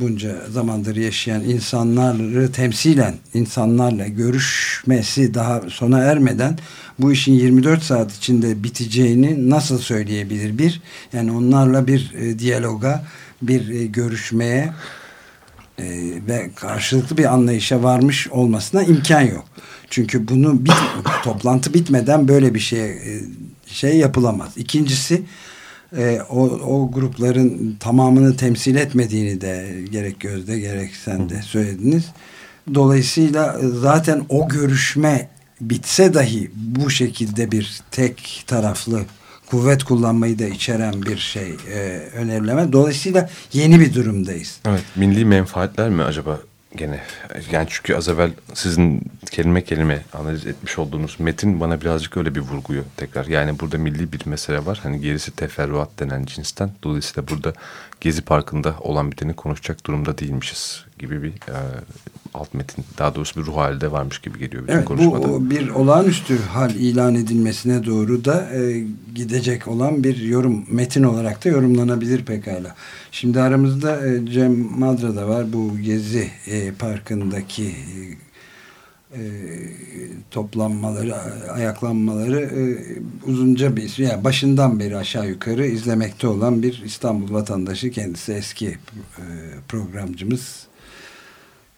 [SPEAKER 3] bunca zamandır yaşayan insanları temsilen insanlarla görüşmesi daha sona ermeden bu işin 24 saat içinde biteceğini nasıl söyleyebilir? Bir, yani onlarla bir e, diyaloga, bir e, görüşmeye e, ve karşılıklı bir anlayışa varmış olmasına imkan yok. Çünkü bunu bit, toplantı bitmeden böyle bir şey e, şey yapılamaz. İkincisi e, o, o grupların tamamını temsil etmediğini de gerek Gözde gerek sen de söylediniz. Dolayısıyla zaten o görüşme bitse dahi bu şekilde bir tek taraflı kuvvet kullanmayı da içeren bir şey e, önerileme. Dolayısıyla yeni bir durumdayız.
[SPEAKER 2] Evet, milli menfaatler mi acaba gene? Yani çünkü az evvel sizin kelime kelime analiz etmiş olduğunuz metin bana birazcık öyle bir vurguyor tekrar. Yani burada milli bir mesele var. Hani gerisi teferruat denen cinsten. Dolayısıyla burada Gezi Parkı'nda olan biteni konuşacak durumda değilmişiz gibi bir e, alt metin. Daha doğrusu bir ruh halde varmış gibi geliyor bütün
[SPEAKER 3] Evet,
[SPEAKER 2] konuşmada.
[SPEAKER 3] bu bir olağanüstü hal ilan edilmesine doğru da e, gidecek olan bir yorum metin olarak da yorumlanabilir pekala. Şimdi aramızda e, Cem Madra da var. Bu Gezi e, Parkı'ndaki e, e, toplanmaları, ayaklanmaları e, uzunca bir yani başından beri aşağı yukarı izlemekte olan bir İstanbul vatandaşı kendisi eski e, programcımız.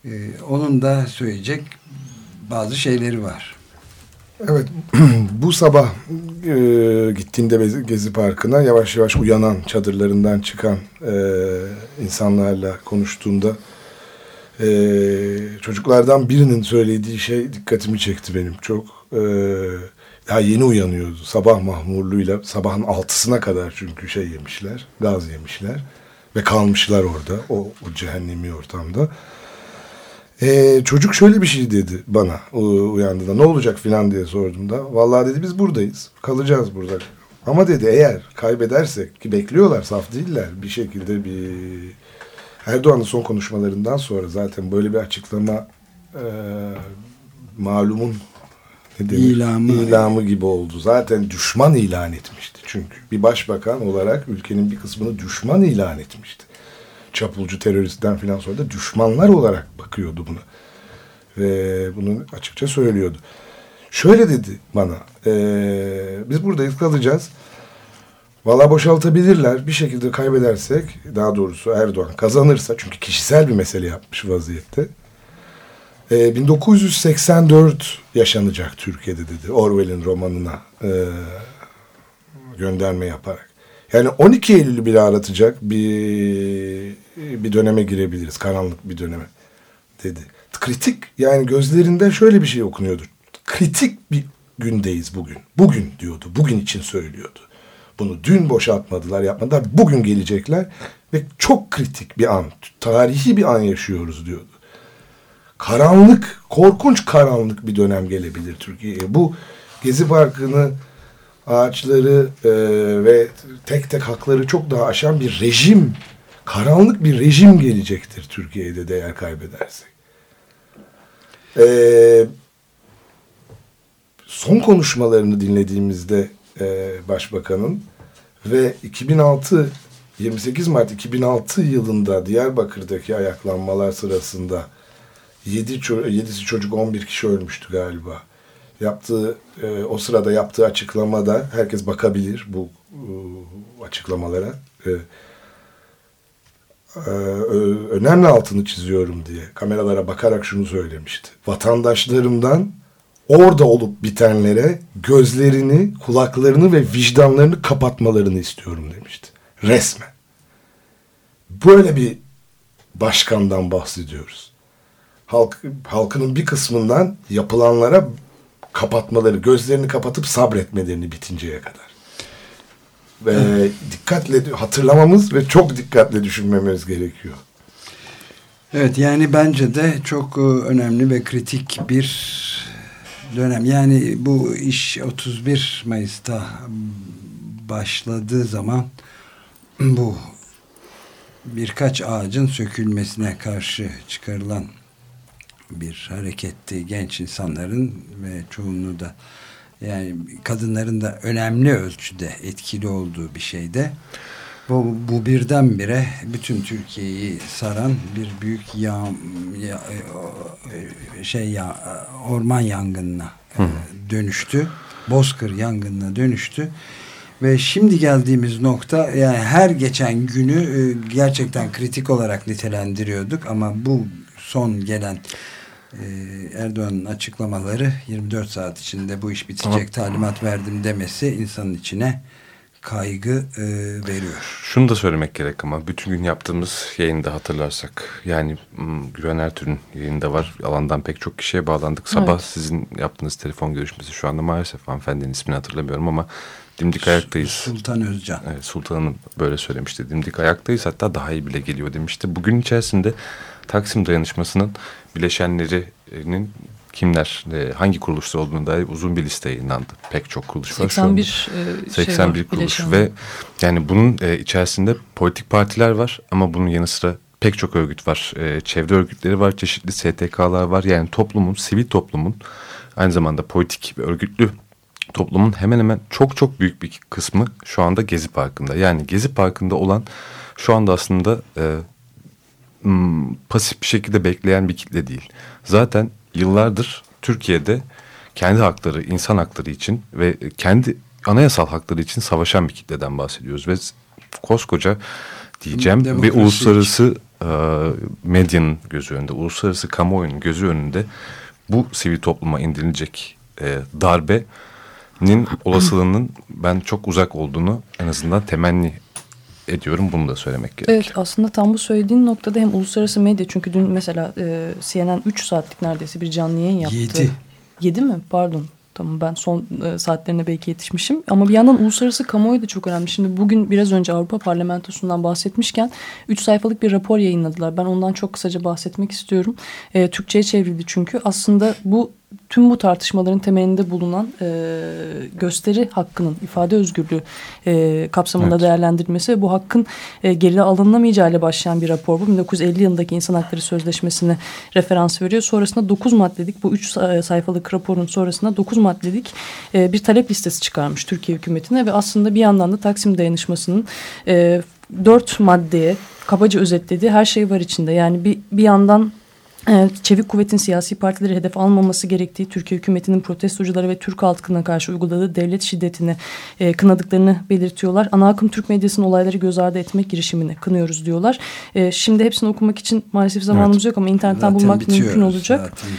[SPEAKER 3] E, onun da söyleyecek bazı şeyleri var.
[SPEAKER 5] Evet, bu sabah e, gittiğimde Gezi- Gezi Parkı'na yavaş yavaş uyanan çadırlarından çıkan e, insanlarla konuştuğumda e, çocuklardan birinin söylediği şey dikkatimi çekti benim çok. E, daha yeni uyanıyordu sabah mahmurluğuyla sabahın altısına kadar çünkü şey yemişler, gaz yemişler ve kalmışlar orada o, o cehennemi ortamda. Ee, çocuk şöyle bir şey dedi bana uyandığında. Ne olacak filan diye sorduğumda. Vallahi dedi biz buradayız. Kalacağız burada. Ama dedi eğer kaybedersek ki bekliyorlar saf değiller bir şekilde bir Erdoğan'ın son konuşmalarından sonra zaten böyle bir açıklama e, malumun ne denir?
[SPEAKER 3] İlamı.
[SPEAKER 5] İlamı gibi oldu. Zaten düşman ilan etmişti çünkü. Bir başbakan olarak ülkenin bir kısmını düşman ilan etmişti çapulcu teröristten filan sonra da düşmanlar olarak bakıyordu buna. Ve bunu açıkça söylüyordu. Şöyle dedi bana. "Ee, biz buradayız kalacağız. Valla boşaltabilirler. Bir şekilde kaybedersek daha doğrusu Erdoğan kazanırsa çünkü kişisel bir mesele yapmış vaziyette. E, 1984 yaşanacak Türkiye'de dedi Orwell'in romanına e, gönderme yaparak. Yani 12 Eylül'ü bile aratacak bir bir döneme girebiliriz. Karanlık bir döneme dedi. Kritik yani gözlerinde şöyle bir şey okunuyordu. Kritik bir gündeyiz bugün. Bugün diyordu. Bugün için söylüyordu. Bunu dün boşaltmadılar, yapmadılar. Bugün gelecekler ve çok kritik bir an, tarihi bir an yaşıyoruz diyordu. Karanlık, korkunç karanlık bir dönem gelebilir Türkiye'ye. Bu Gezi Parkı'nı ağaçları e, ve tek tek hakları çok daha aşan bir rejim, karanlık bir rejim gelecektir Türkiye'de değer kaybedersek. E, son konuşmalarını dinlediğimizde e, başbakanın ve 2006 28 Mart 2006 yılında Diyarbakır'daki ayaklanmalar sırasında 7 7'si çocuk 11 kişi ölmüştü galiba. Yaptığı e, o sırada yaptığı açıklamada herkes bakabilir bu e, açıklamalara. E, önemli altını çiziyorum diye kameralara bakarak şunu söylemişti. Vatandaşlarımdan orada olup bitenlere gözlerini, kulaklarını ve vicdanlarını kapatmalarını istiyorum demişti. Resmen. Böyle bir başkandan bahsediyoruz. Halk, halkının bir kısmından yapılanlara kapatmaları, gözlerini kapatıp sabretmelerini bitinceye kadar. Ve dikkatle hatırlamamız ve çok dikkatle düşünmemiz gerekiyor.
[SPEAKER 3] Evet yani bence de çok e, önemli ve kritik bir dönem. Yani bu iş 31 Mayıs'ta başladığı zaman bu birkaç ağacın sökülmesine karşı çıkarılan bir hareketti genç insanların ve çoğunluğu da yani kadınların da önemli ölçüde etkili olduğu bir şeyde. Bu, bu birdenbire bütün Türkiye'yi saran bir büyük yağ, ya, e, şey ya, orman yangınına Hı. dönüştü. Bozkır yangınına dönüştü. Ve şimdi geldiğimiz nokta yani her geçen günü e, gerçekten kritik olarak nitelendiriyorduk ama bu son gelen e, Erdoğan'ın açıklamaları 24 saat içinde bu iş bitecek talimat verdim demesi insanın içine kaygı e, veriyor.
[SPEAKER 2] Şunu da söylemek gerek ama bütün gün yaptığımız yayında hatırlarsak yani Güven Ertürk'ün yayında var. Alandan pek çok kişiye bağlandık. Sabah evet. sizin yaptığınız telefon görüşmesi şu anda maalesef hanımefendinin ismini hatırlamıyorum ama dimdik ayaktayız.
[SPEAKER 3] Sultan Özcan.
[SPEAKER 2] Evet Sultan Hanım böyle söylemişti. Dimdik ayaktayız hatta daha iyi bile geliyor demişti. Bugün içerisinde Taksim dayanışmasının bileşenlerinin kimler, e, hangi kuruluşta olduğunu dair uzun bir liste yayınlandı. Pek çok kuruluş
[SPEAKER 1] 81
[SPEAKER 2] var şu 81 şey var, kuruluş ve yani bunun e, içerisinde politik partiler var ama bunun yanı sıra pek çok örgüt var. E, çevre örgütleri var, çeşitli STK'lar var. Yani toplumun, sivil toplumun aynı zamanda politik ve örgütlü toplumun hemen hemen çok çok büyük bir kısmı şu anda Gezi Parkı'nda. Yani Gezi Parkı'nda olan şu anda aslında e, pasif bir şekilde bekleyen bir kitle değil. Zaten yıllardır Türkiye'de kendi hakları, insan hakları için ve kendi anayasal hakları için savaşan bir kitleden bahsediyoruz. Ve koskoca diyeceğim Demokrasi bir uluslararası e, medyanın gözü önünde, uluslararası kamuoyunun gözü önünde bu sivil topluma indirilecek e, darbenin olasılığının ben çok uzak olduğunu en azından temenni ediyorum. Bunu da söylemek gerekiyor.
[SPEAKER 1] Evet aslında tam bu söylediğin noktada hem uluslararası medya çünkü dün mesela e, CNN 3 saatlik neredeyse bir canlı yayın yaptı.
[SPEAKER 3] 7.
[SPEAKER 1] 7 mi? Pardon. Tamam ben son e, saatlerine belki yetişmişim. Ama bir yandan uluslararası kamuoyu da çok önemli. Şimdi bugün biraz önce Avrupa Parlamentosu'ndan bahsetmişken 3 sayfalık bir rapor yayınladılar. Ben ondan çok kısaca bahsetmek istiyorum. E, Türkçe'ye çevrildi çünkü. Aslında bu tüm bu tartışmaların temelinde bulunan e, gösteri hakkının ifade özgürlüğü e, kapsamında evet. değerlendirilmesi ve bu hakkın e, geride alınamayacağıyla başlayan bir rapor bu. 1950 yılındaki İnsan Hakları Sözleşmesi'ne referans veriyor. Sonrasında 9 maddelik bu 3 sayfalık raporun sonrasında 9 maddelik e, bir talep listesi çıkarmış Türkiye hükümetine ve aslında bir yandan da Taksim Dayanışması'nın e, 4 maddeye kabaca özetlediği her şey var içinde. Yani bir, bir yandan çevik kuvvetin siyasi partileri hedef almaması gerektiği, Türkiye hükümetinin protestoculara ve Türk halkına karşı uyguladığı devlet şiddetini e, kınadıklarını belirtiyorlar. Ana akım Türk medyasının olayları göz ardı etmek girişimini kınıyoruz diyorlar. E, şimdi hepsini okumak için maalesef zamanımız evet. yok ama internetten zaten bulmak mümkün olacak. Zaten.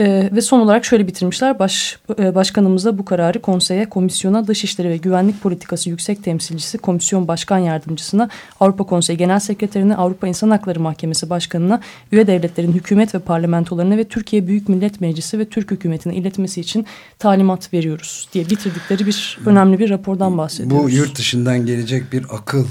[SPEAKER 1] Ee, ve son olarak şöyle bitirmişler. Baş, e, başkanımız bu kararı konseye, komisyona, dışişleri ve güvenlik politikası yüksek temsilcisi, komisyon başkan yardımcısına, Avrupa Konseyi Genel Sekreterine, Avrupa İnsan Hakları Mahkemesi Başkanına, üye devletlerin hükümet ve parlamentolarına ve Türkiye Büyük Millet Meclisi ve Türk hükümetine iletmesi için talimat veriyoruz diye bitirdikleri bir önemli bir rapordan bahsediyoruz.
[SPEAKER 3] Bu yurt dışından gelecek bir akıl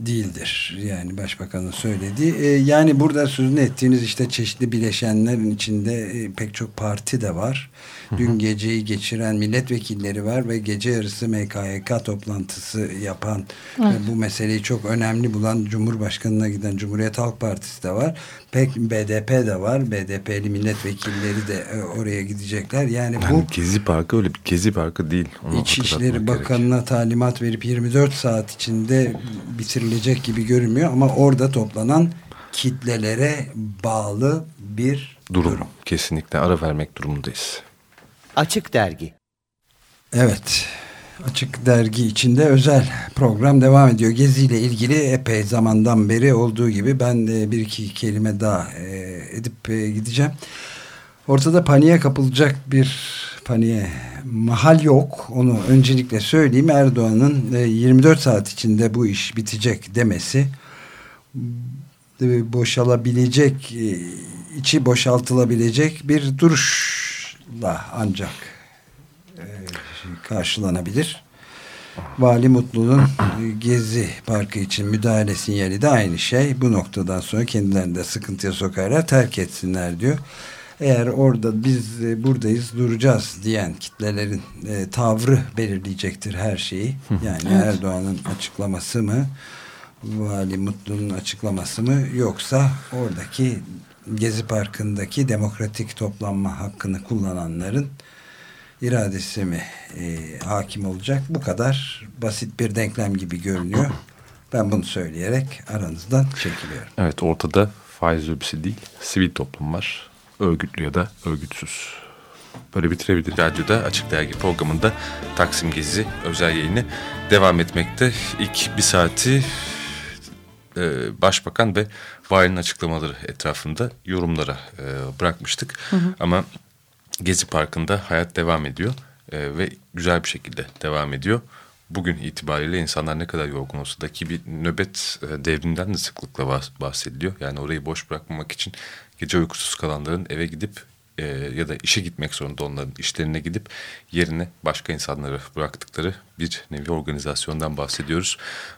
[SPEAKER 3] değildir. Yani başbakanın söylediği. E, yani burada sözünü ettiğiniz işte çeşitli bileşenlerin içinde e, pek çok parti de var. Dün geceyi geçiren milletvekilleri var ve gece yarısı MKYK toplantısı yapan evet. ve bu meseleyi çok önemli bulan Cumhurbaşkanı'na giden Cumhuriyet Halk Partisi de var. Pek BDP de var. BDP'li milletvekilleri de e, oraya gidecekler. Yani, yani bu
[SPEAKER 2] Gezi Parkı öyle bir Gezi Parkı değil.
[SPEAKER 3] Onu İçişleri Bakanı'na gerek. talimat verip 24 saat içinde bitirilecek gibi görünmüyor ama orada toplanan kitlelere bağlı bir
[SPEAKER 2] durum. durum. Kesinlikle ara vermek durumundayız.
[SPEAKER 4] Açık Dergi
[SPEAKER 3] Evet. Açık Dergi içinde özel program devam ediyor. Gezi ile ilgili epey zamandan beri olduğu gibi ben de bir iki kelime daha e, edip e, gideceğim. Ortada paniğe kapılacak bir paniğe mahal yok. Onu öncelikle söyleyeyim. Erdoğan'ın e, 24 saat içinde bu iş bitecek demesi e, boşalabilecek e, içi boşaltılabilecek bir duruş la ancak e, karşılanabilir. Vali Mutlu'nun Gezi Parkı için müdahale sinyali de aynı şey. Bu noktadan sonra kendilerini de sıkıntıya sokarlar terk etsinler diyor. Eğer orada biz e, buradayız duracağız diyen kitlelerin e, tavrı belirleyecektir her şeyi. Yani evet. Erdoğan'ın açıklaması mı Vali Mutlu'nun açıklaması mı yoksa oradaki Gezi Parkı'ndaki demokratik toplanma hakkını kullananların iradesi mi e, hakim olacak? Bu kadar basit bir denklem gibi görünüyor. Ben bunu söyleyerek aranızdan çekiliyorum.
[SPEAKER 2] Evet ortada faiz lobisi değil sivil toplum var. Örgütlü ya da örgütsüz. Böyle bitirebilir. Radyoda Açık Dergi programında Taksim Gezi özel yayını devam etmekte. İlk bir saati e, Başbakan ve valinin açıklamaları etrafında yorumlara e, bırakmıştık. Hı hı. Ama Gezi Parkı'nda hayat devam ediyor e, ve güzel bir şekilde devam ediyor. Bugün itibariyle insanlar ne kadar yorgun olsa da ki bir nöbet e, devrinden de sıklıkla bahsediliyor. Yani orayı boş bırakmamak için gece uykusuz kalanların eve gidip e, ya da işe gitmek zorunda onların işlerine gidip yerine başka insanları bıraktıkları bir nevi organizasyondan bahsediyoruz.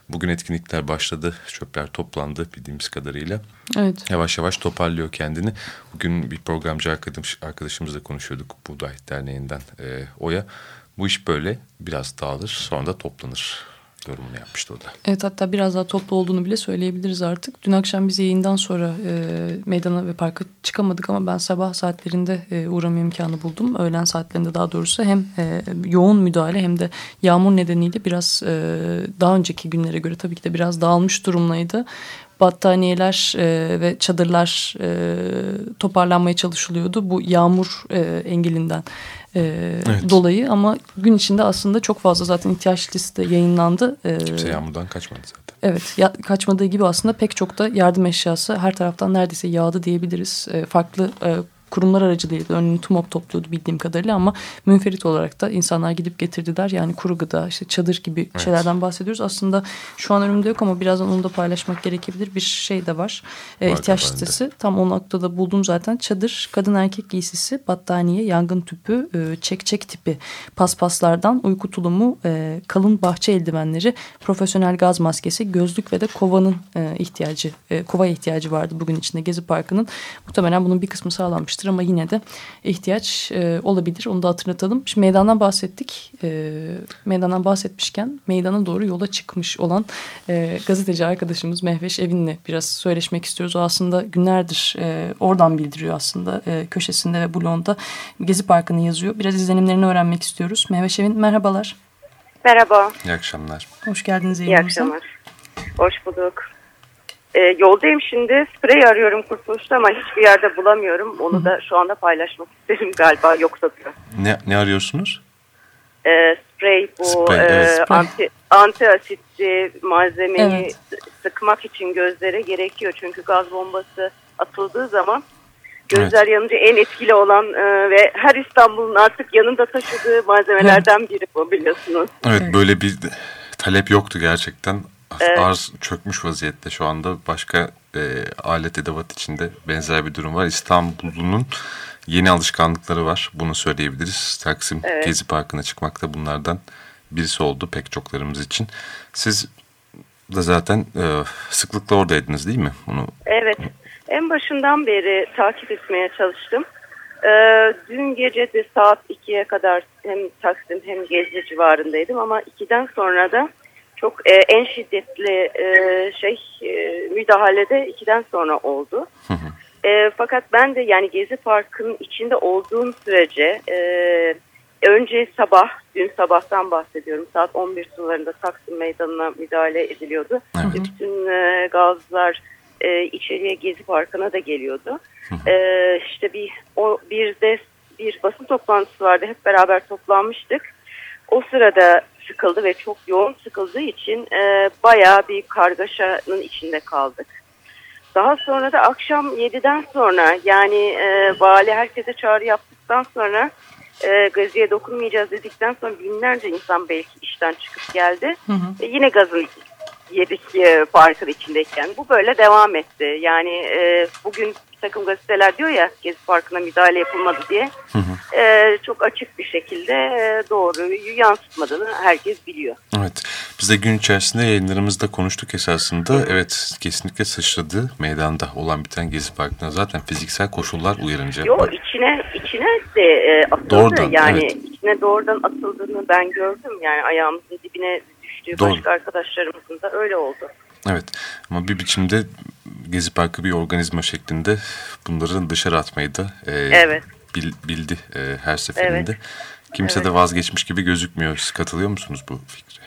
[SPEAKER 2] Bugün etkinlikler başladı, çöpler toplandı bildiğimiz kadarıyla. Evet. Yavaş yavaş toparlıyor kendini. Bugün bir programcı arkadaş, arkadaşımızla konuşuyorduk Buğday Derneği'nden e, Oya. Bu iş böyle biraz dağılır sonra da toplanır yorumunu yapmıştı o da.
[SPEAKER 1] Evet hatta biraz daha toplu olduğunu bile söyleyebiliriz artık. Dün akşam biz yayından sonra e, meydana ve parka çıkamadık ama ben sabah saatlerinde e, uğrama imkanı buldum. Öğlen saatlerinde daha doğrusu hem e, yoğun müdahale hem de yağmur nedeniyle biraz e, daha önceki günlere göre tabii ki de biraz dağılmış durumdaydı battaniyeler e, ve çadırlar e, toparlanmaya çalışılıyordu. Bu yağmur e, engelinden e, evet. dolayı ama gün içinde aslında çok fazla zaten ihtiyaç listesi yayınlandı.
[SPEAKER 2] E, Kimse yağmurdan kaçmadı zaten.
[SPEAKER 1] Evet ya, kaçmadığı gibi aslında pek çok da yardım eşyası her taraftan neredeyse yağdı diyebiliriz. E, farklı e, kurumlar aracılığıyla örneğin TUMOP topluyordu bildiğim kadarıyla ama münferit olarak da insanlar gidip getirdiler. Yani kuru gıda işte çadır gibi evet. şeylerden bahsediyoruz. Aslında şu an önümde yok ama birazdan onu da paylaşmak gerekebilir. Bir şey de var. E, ihtiyaç listesi. Tam o noktada buldum zaten. Çadır, kadın erkek giysisi, battaniye, yangın tüpü, e, çek çek tipi paspaslardan uyku tulumu, e, kalın bahçe eldivenleri, profesyonel gaz maskesi, gözlük ve de kovanın e, ihtiyacı, e, kova ihtiyacı vardı bugün içinde Gezi Parkı'nın. Muhtemelen bunun bir kısmı sağlanmış olmamıştır ama yine de ihtiyaç e, olabilir. Onu da hatırlatalım. Şimdi meydandan bahsettik. E, meydandan bahsetmişken meydana doğru yola çıkmış olan e, gazeteci arkadaşımız Mehveş Evin'le biraz söyleşmek istiyoruz. O aslında günlerdir e, oradan bildiriyor aslında e, köşesinde ve blogunda Gezi Parkı'nı yazıyor. Biraz izlenimlerini öğrenmek istiyoruz. Mehveş Evin merhabalar.
[SPEAKER 6] Merhaba.
[SPEAKER 2] İyi akşamlar.
[SPEAKER 1] Hoş geldiniz.
[SPEAKER 6] İyi akşamlar. Hoş bulduk. E, yoldayım şimdi. Sprey arıyorum Kurtuluş'ta ama hiçbir yerde bulamıyorum. Onu da şu anda paylaşmak isterim galiba. Yoksa diyor.
[SPEAKER 2] Ne, ne arıyorsunuz?
[SPEAKER 6] E, sprey bu
[SPEAKER 2] Sprey,
[SPEAKER 6] e,
[SPEAKER 2] evet.
[SPEAKER 6] anti, anti asitli malzemeyi
[SPEAKER 1] Evet.
[SPEAKER 6] sıkmak için gözlere gerekiyor. Çünkü gaz bombası atıldığı zaman gözler yanınca en etkili olan e, ve her İstanbul'un artık yanında taşıdığı malzemelerden biri bu biliyorsunuz.
[SPEAKER 2] Evet böyle bir talep yoktu gerçekten. Arz çökmüş vaziyette şu anda. Başka e, alet edevat içinde benzer bir durum var. İstanbul'un yeni alışkanlıkları var. Bunu söyleyebiliriz. Taksim
[SPEAKER 6] Evet.
[SPEAKER 2] Gezi Parkı'na çıkmak da bunlardan birisi oldu pek çoklarımız için. Siz de zaten e, sıklıkla oradaydınız değil mi? Bunu
[SPEAKER 6] Evet. En başından beri takip etmeye çalıştım. Ee, dün gece de saat 2'ye kadar hem Taksim hem Gezi civarındaydım ama 2'den sonra da çok e, en şiddetli e, şey e, müdahalede 2'den sonra oldu. E, fakat ben de yani Gezi Parkı'nın içinde olduğum sürece e, önce sabah, dün sabahtan bahsediyorum saat 11 sularında Taksim Meydanı'na müdahale ediliyordu.
[SPEAKER 2] Evet.
[SPEAKER 6] Bütün e, gazlar e, içeriye Gezi Parkı'na da geliyordu. E, işte bir o bir de bir basın toplantısı vardı. Hep beraber toplanmıştık. O sırada sıkıldı ve çok yoğun sıkıldığı için e, bayağı bir kargaşanın içinde kaldık. Daha sonra da akşam 7'den sonra yani e, vali herkese çağrı yaptıktan sonra e, gaziye dokunmayacağız dedikten sonra binlerce insan belki işten çıkıp geldi. E, yine gazın yedik e, parkın içindeyken. Bu böyle devam etti. Yani e, bugün takım gazeteler diyor ya Gezi Parkı'na müdahale yapılmadı diye. E, çok açık bir şekilde e, doğruyu yansıtmadığını herkes biliyor.
[SPEAKER 2] Evet. Biz de gün içerisinde yayınlarımızda konuştuk esasında. Evet kesinlikle sıçradı meydanda olan biten Gezi Parkı'na. Zaten fiziksel koşullar uyarınca.
[SPEAKER 6] Yo içine içine de e, atıldı.
[SPEAKER 2] Doğrudan,
[SPEAKER 6] yani
[SPEAKER 2] evet.
[SPEAKER 6] içine doğrudan atıldığını ben gördüm. Yani ayağımızın dibine
[SPEAKER 2] Doğru.
[SPEAKER 6] başka arkadaşlarımızın da öyle oldu.
[SPEAKER 2] Evet ama bir biçimde Gezi Parkı bir organizma şeklinde bunları dışarı atmayı da e,
[SPEAKER 6] Evet.
[SPEAKER 2] bil- bildi e, her seferinde. Kimse de vazgeçmiş gibi gözükmüyor. Siz katılıyor musunuz bu fikre?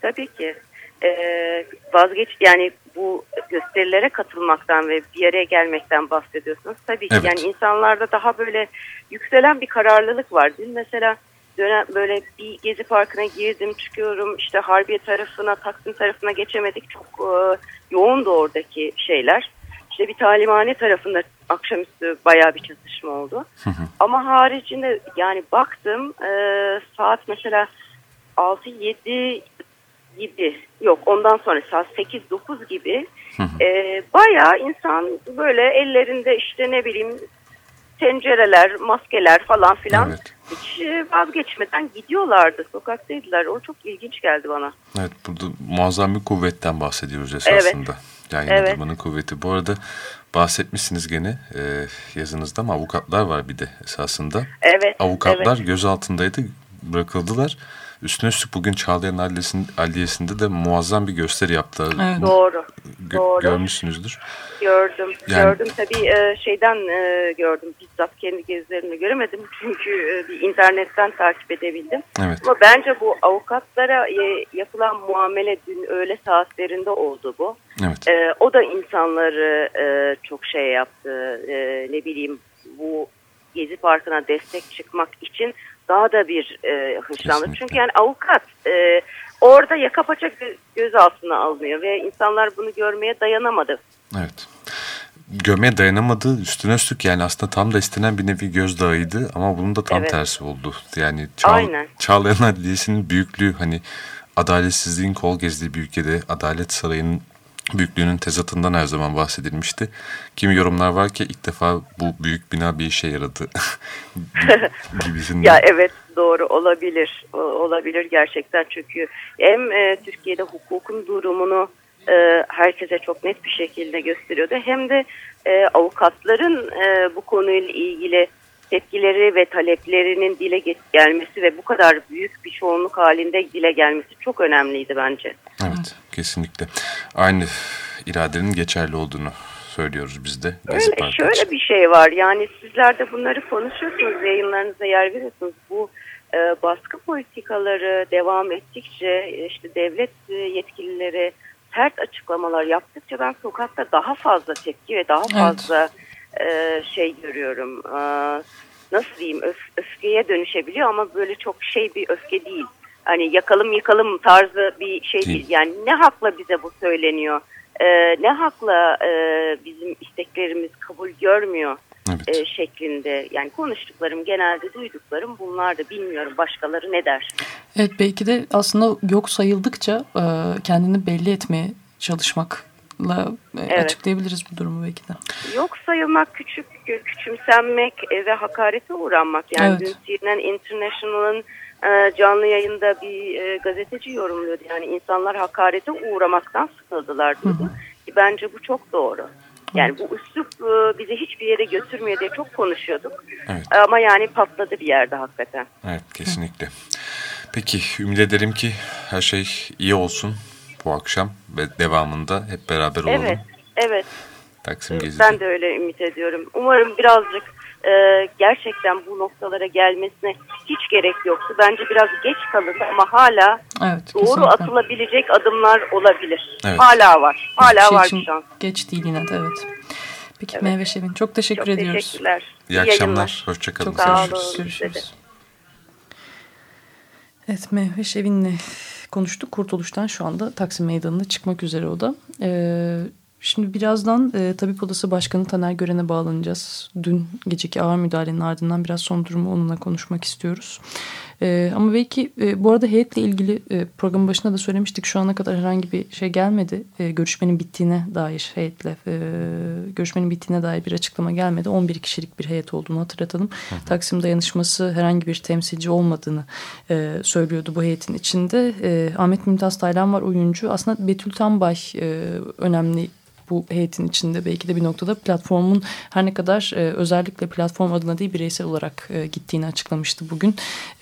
[SPEAKER 6] Tabii ki. Ee, vazgeç yani bu gösterilere katılmaktan ve bir araya gelmekten bahsediyorsunuz. Tabii ki
[SPEAKER 2] Evet.
[SPEAKER 6] yani insanlarda daha böyle yükselen bir kararlılık var. Dün mesela dönem böyle bir gezi parkına girdim çıkıyorum işte Harbiye tarafına Taksim tarafına geçemedik. Çok e, yoğundu oradaki şeyler. İşte bir talimhane tarafında akşamüstü bayağı bir çatışma oldu. Ama haricinde yani baktım e, saat mesela 6-7 gibi yok ondan sonra saat 8-9 gibi e, bayağı insan böyle ellerinde işte ne bileyim tencereler, maskeler falan filan
[SPEAKER 2] Evet.
[SPEAKER 6] hiç e, vazgeçmeden gidiyorlardı. Sokaktaydılar. O çok ilginç geldi bana.
[SPEAKER 2] Evet burada muazzam bir kuvvetten bahsediyoruz esasında. Yani
[SPEAKER 6] Evet.
[SPEAKER 2] yayınlamanın kuvveti. Bu arada bahsetmişsiniz gene e, yazınızda ama avukatlar var bir de esasında.
[SPEAKER 6] Evet.
[SPEAKER 2] Avukatlar
[SPEAKER 6] evet.
[SPEAKER 2] gözaltındaydı bırakıldılar. Üstüne üstlük bugün Çağlayan Adliyesi'nin, Adliyesi'nde de muazzam bir gösteri yaptılar.
[SPEAKER 1] Evet.
[SPEAKER 6] Doğru.
[SPEAKER 2] Gö-
[SPEAKER 6] doğru.
[SPEAKER 2] Görmüşsünüzdür.
[SPEAKER 6] Gördüm.
[SPEAKER 2] Yani-
[SPEAKER 6] Gördüm tabii e, şeyden e, gördüm. Bizzat kendi gezilerimle göremedim. Çünkü e, bir internetten takip edebildim.
[SPEAKER 2] Evet.
[SPEAKER 6] Ama bence bu avukatlara e, yapılan muamele dün öğle saatlerinde oldu bu.
[SPEAKER 2] Evet.
[SPEAKER 6] E, o da insanları e, çok şey yaptı. E, ne bileyim bu Gezi Parkı'na destek çıkmak için daha da bir e.
[SPEAKER 2] Kesinlikle.
[SPEAKER 6] Çünkü yani avukat e, orada yaka paça gö- gözaltına alınıyor ve insanlar bunu görmeye dayanamadı.
[SPEAKER 2] Evet. Gömeye dayanamadı. Üstüne üstlük yani aslında tam da istenen bir nevi gözdağıydı ama bunun da tam
[SPEAKER 6] Evet.
[SPEAKER 2] tersi oldu. Yani Çağ,
[SPEAKER 6] Aynen.
[SPEAKER 2] Çağlayan Adliyesi'nin büyüklüğü hani adaletsizliğin kol gezdiği bir ülkede Adalet Sarayı'nın büyüklüğünün tezatından her zaman bahsedilmişti. Kimi yorumlar var ki ilk defa bu büyük bina bir işe yaradı gibisinden.
[SPEAKER 6] Ya evet doğru olabilir O- olabilir gerçekten çünkü hem e, Türkiye'de hukukun durumunu e, herkese çok net bir şekilde gösteriyordu hem de e, avukatların e, bu konuyla ilgili tepkileri ve taleplerinin dile ge- gelmesi ve bu kadar büyük bir çoğunluk halinde dile gelmesi çok önemliydi bence.
[SPEAKER 2] Evet kesinlikle. Aynı iradenin geçerli olduğunu söylüyoruz biz de.
[SPEAKER 6] Öyle,
[SPEAKER 2] Parkı
[SPEAKER 6] şöyle
[SPEAKER 2] için.
[SPEAKER 6] bir şey var yani sizler de bunları konuşuyorsunuz yayınlarınıza yer veriyorsunuz. Bu e, baskı politikaları devam ettikçe işte devlet e, yetkilileri sert açıklamalar yaptıkça ben sokakta daha fazla tepki ve daha fazla evet. E, şey görüyorum. E, nasıl diyeyim öf, öfkeye dönüşebiliyor ama böyle çok şey bir öfke değil. Hani yakalım yıkalım tarzı bir şey değil. Yani ne hakla bize bu söyleniyor? E, ne hakla e, bizim isteklerimiz kabul görmüyor? evet. e, şeklinde. Yani konuştuklarım genelde duyduklarım bunlar da bilmiyorum başkaları ne der.
[SPEAKER 1] Evet belki de aslında yok sayıldıkça e, kendini belli etmeye çalışmakla e, evet. açıklayabiliriz bu durumu belki de.
[SPEAKER 6] Yok sayılmak, küçük küçümsenmek e, ve hakarete uğranmak. Yani evet. dün CNN International'ın e, canlı yayında bir e, gazeteci yorumluyordu. Yani insanlar hakarete uğramaktan sıkıldılar dedi. Bence bu çok doğru. Yani bu üslup e, bizi hiçbir yere götürmüyor diye çok konuşuyorduk. Evet. Ama yani patladı bir yerde hakikaten.
[SPEAKER 2] Evet kesinlikle. Peki ümit ederim ki her şey iyi olsun bu akşam ve devamında hep beraber olalım.
[SPEAKER 6] Evet, evet.
[SPEAKER 2] Taksim Gezi'de.
[SPEAKER 6] Ben de öyle ümit ediyorum. Umarım birazcık e, gerçekten bu noktalara gelmesine hiç gerek yoktu. Bence biraz geç kalındı ama hala evet, doğru kesinlikle. atılabilecek adımlar olabilir. Evet. Hala var. Hala şey var bir şans.
[SPEAKER 1] Geç değil yine de evet. Peki evet. Meyve Şevin çok teşekkür çok ediyoruz.
[SPEAKER 6] Teşekkürler.
[SPEAKER 2] İyi, İyi akşamlar. Hoşçakalın.
[SPEAKER 1] Çok sağ olun. Görüşürüz. Evet Mehve Şevin'le konuştuk. Kurtuluş'tan şu anda Taksim Meydanı'na çıkmak üzere o da. Ee, Şimdi birazdan e, Tabip Odası Başkanı Taner Gören'e bağlanacağız. Dün geceki ağır müdahalenin ardından biraz son durumu onunla konuşmak istiyoruz. E, ama belki e, bu arada heyetle ilgili e, programın başında da söylemiştik. Şu ana kadar herhangi bir şey gelmedi. E, görüşmenin bittiğine dair heyetle e, görüşmenin bittiğine dair bir açıklama gelmedi. 11 kişilik bir heyet olduğunu hatırlatalım. Hı hı. Taksim dayanışması herhangi bir temsilci olmadığını e, söylüyordu bu heyetin içinde. E, Ahmet Mümtaz Taylan var oyuncu. Aslında Betül Tambay e, önemli bu heyetin içinde belki de bir noktada platformun her ne kadar e, özellikle platform adına değil bireysel olarak e, gittiğini açıklamıştı bugün.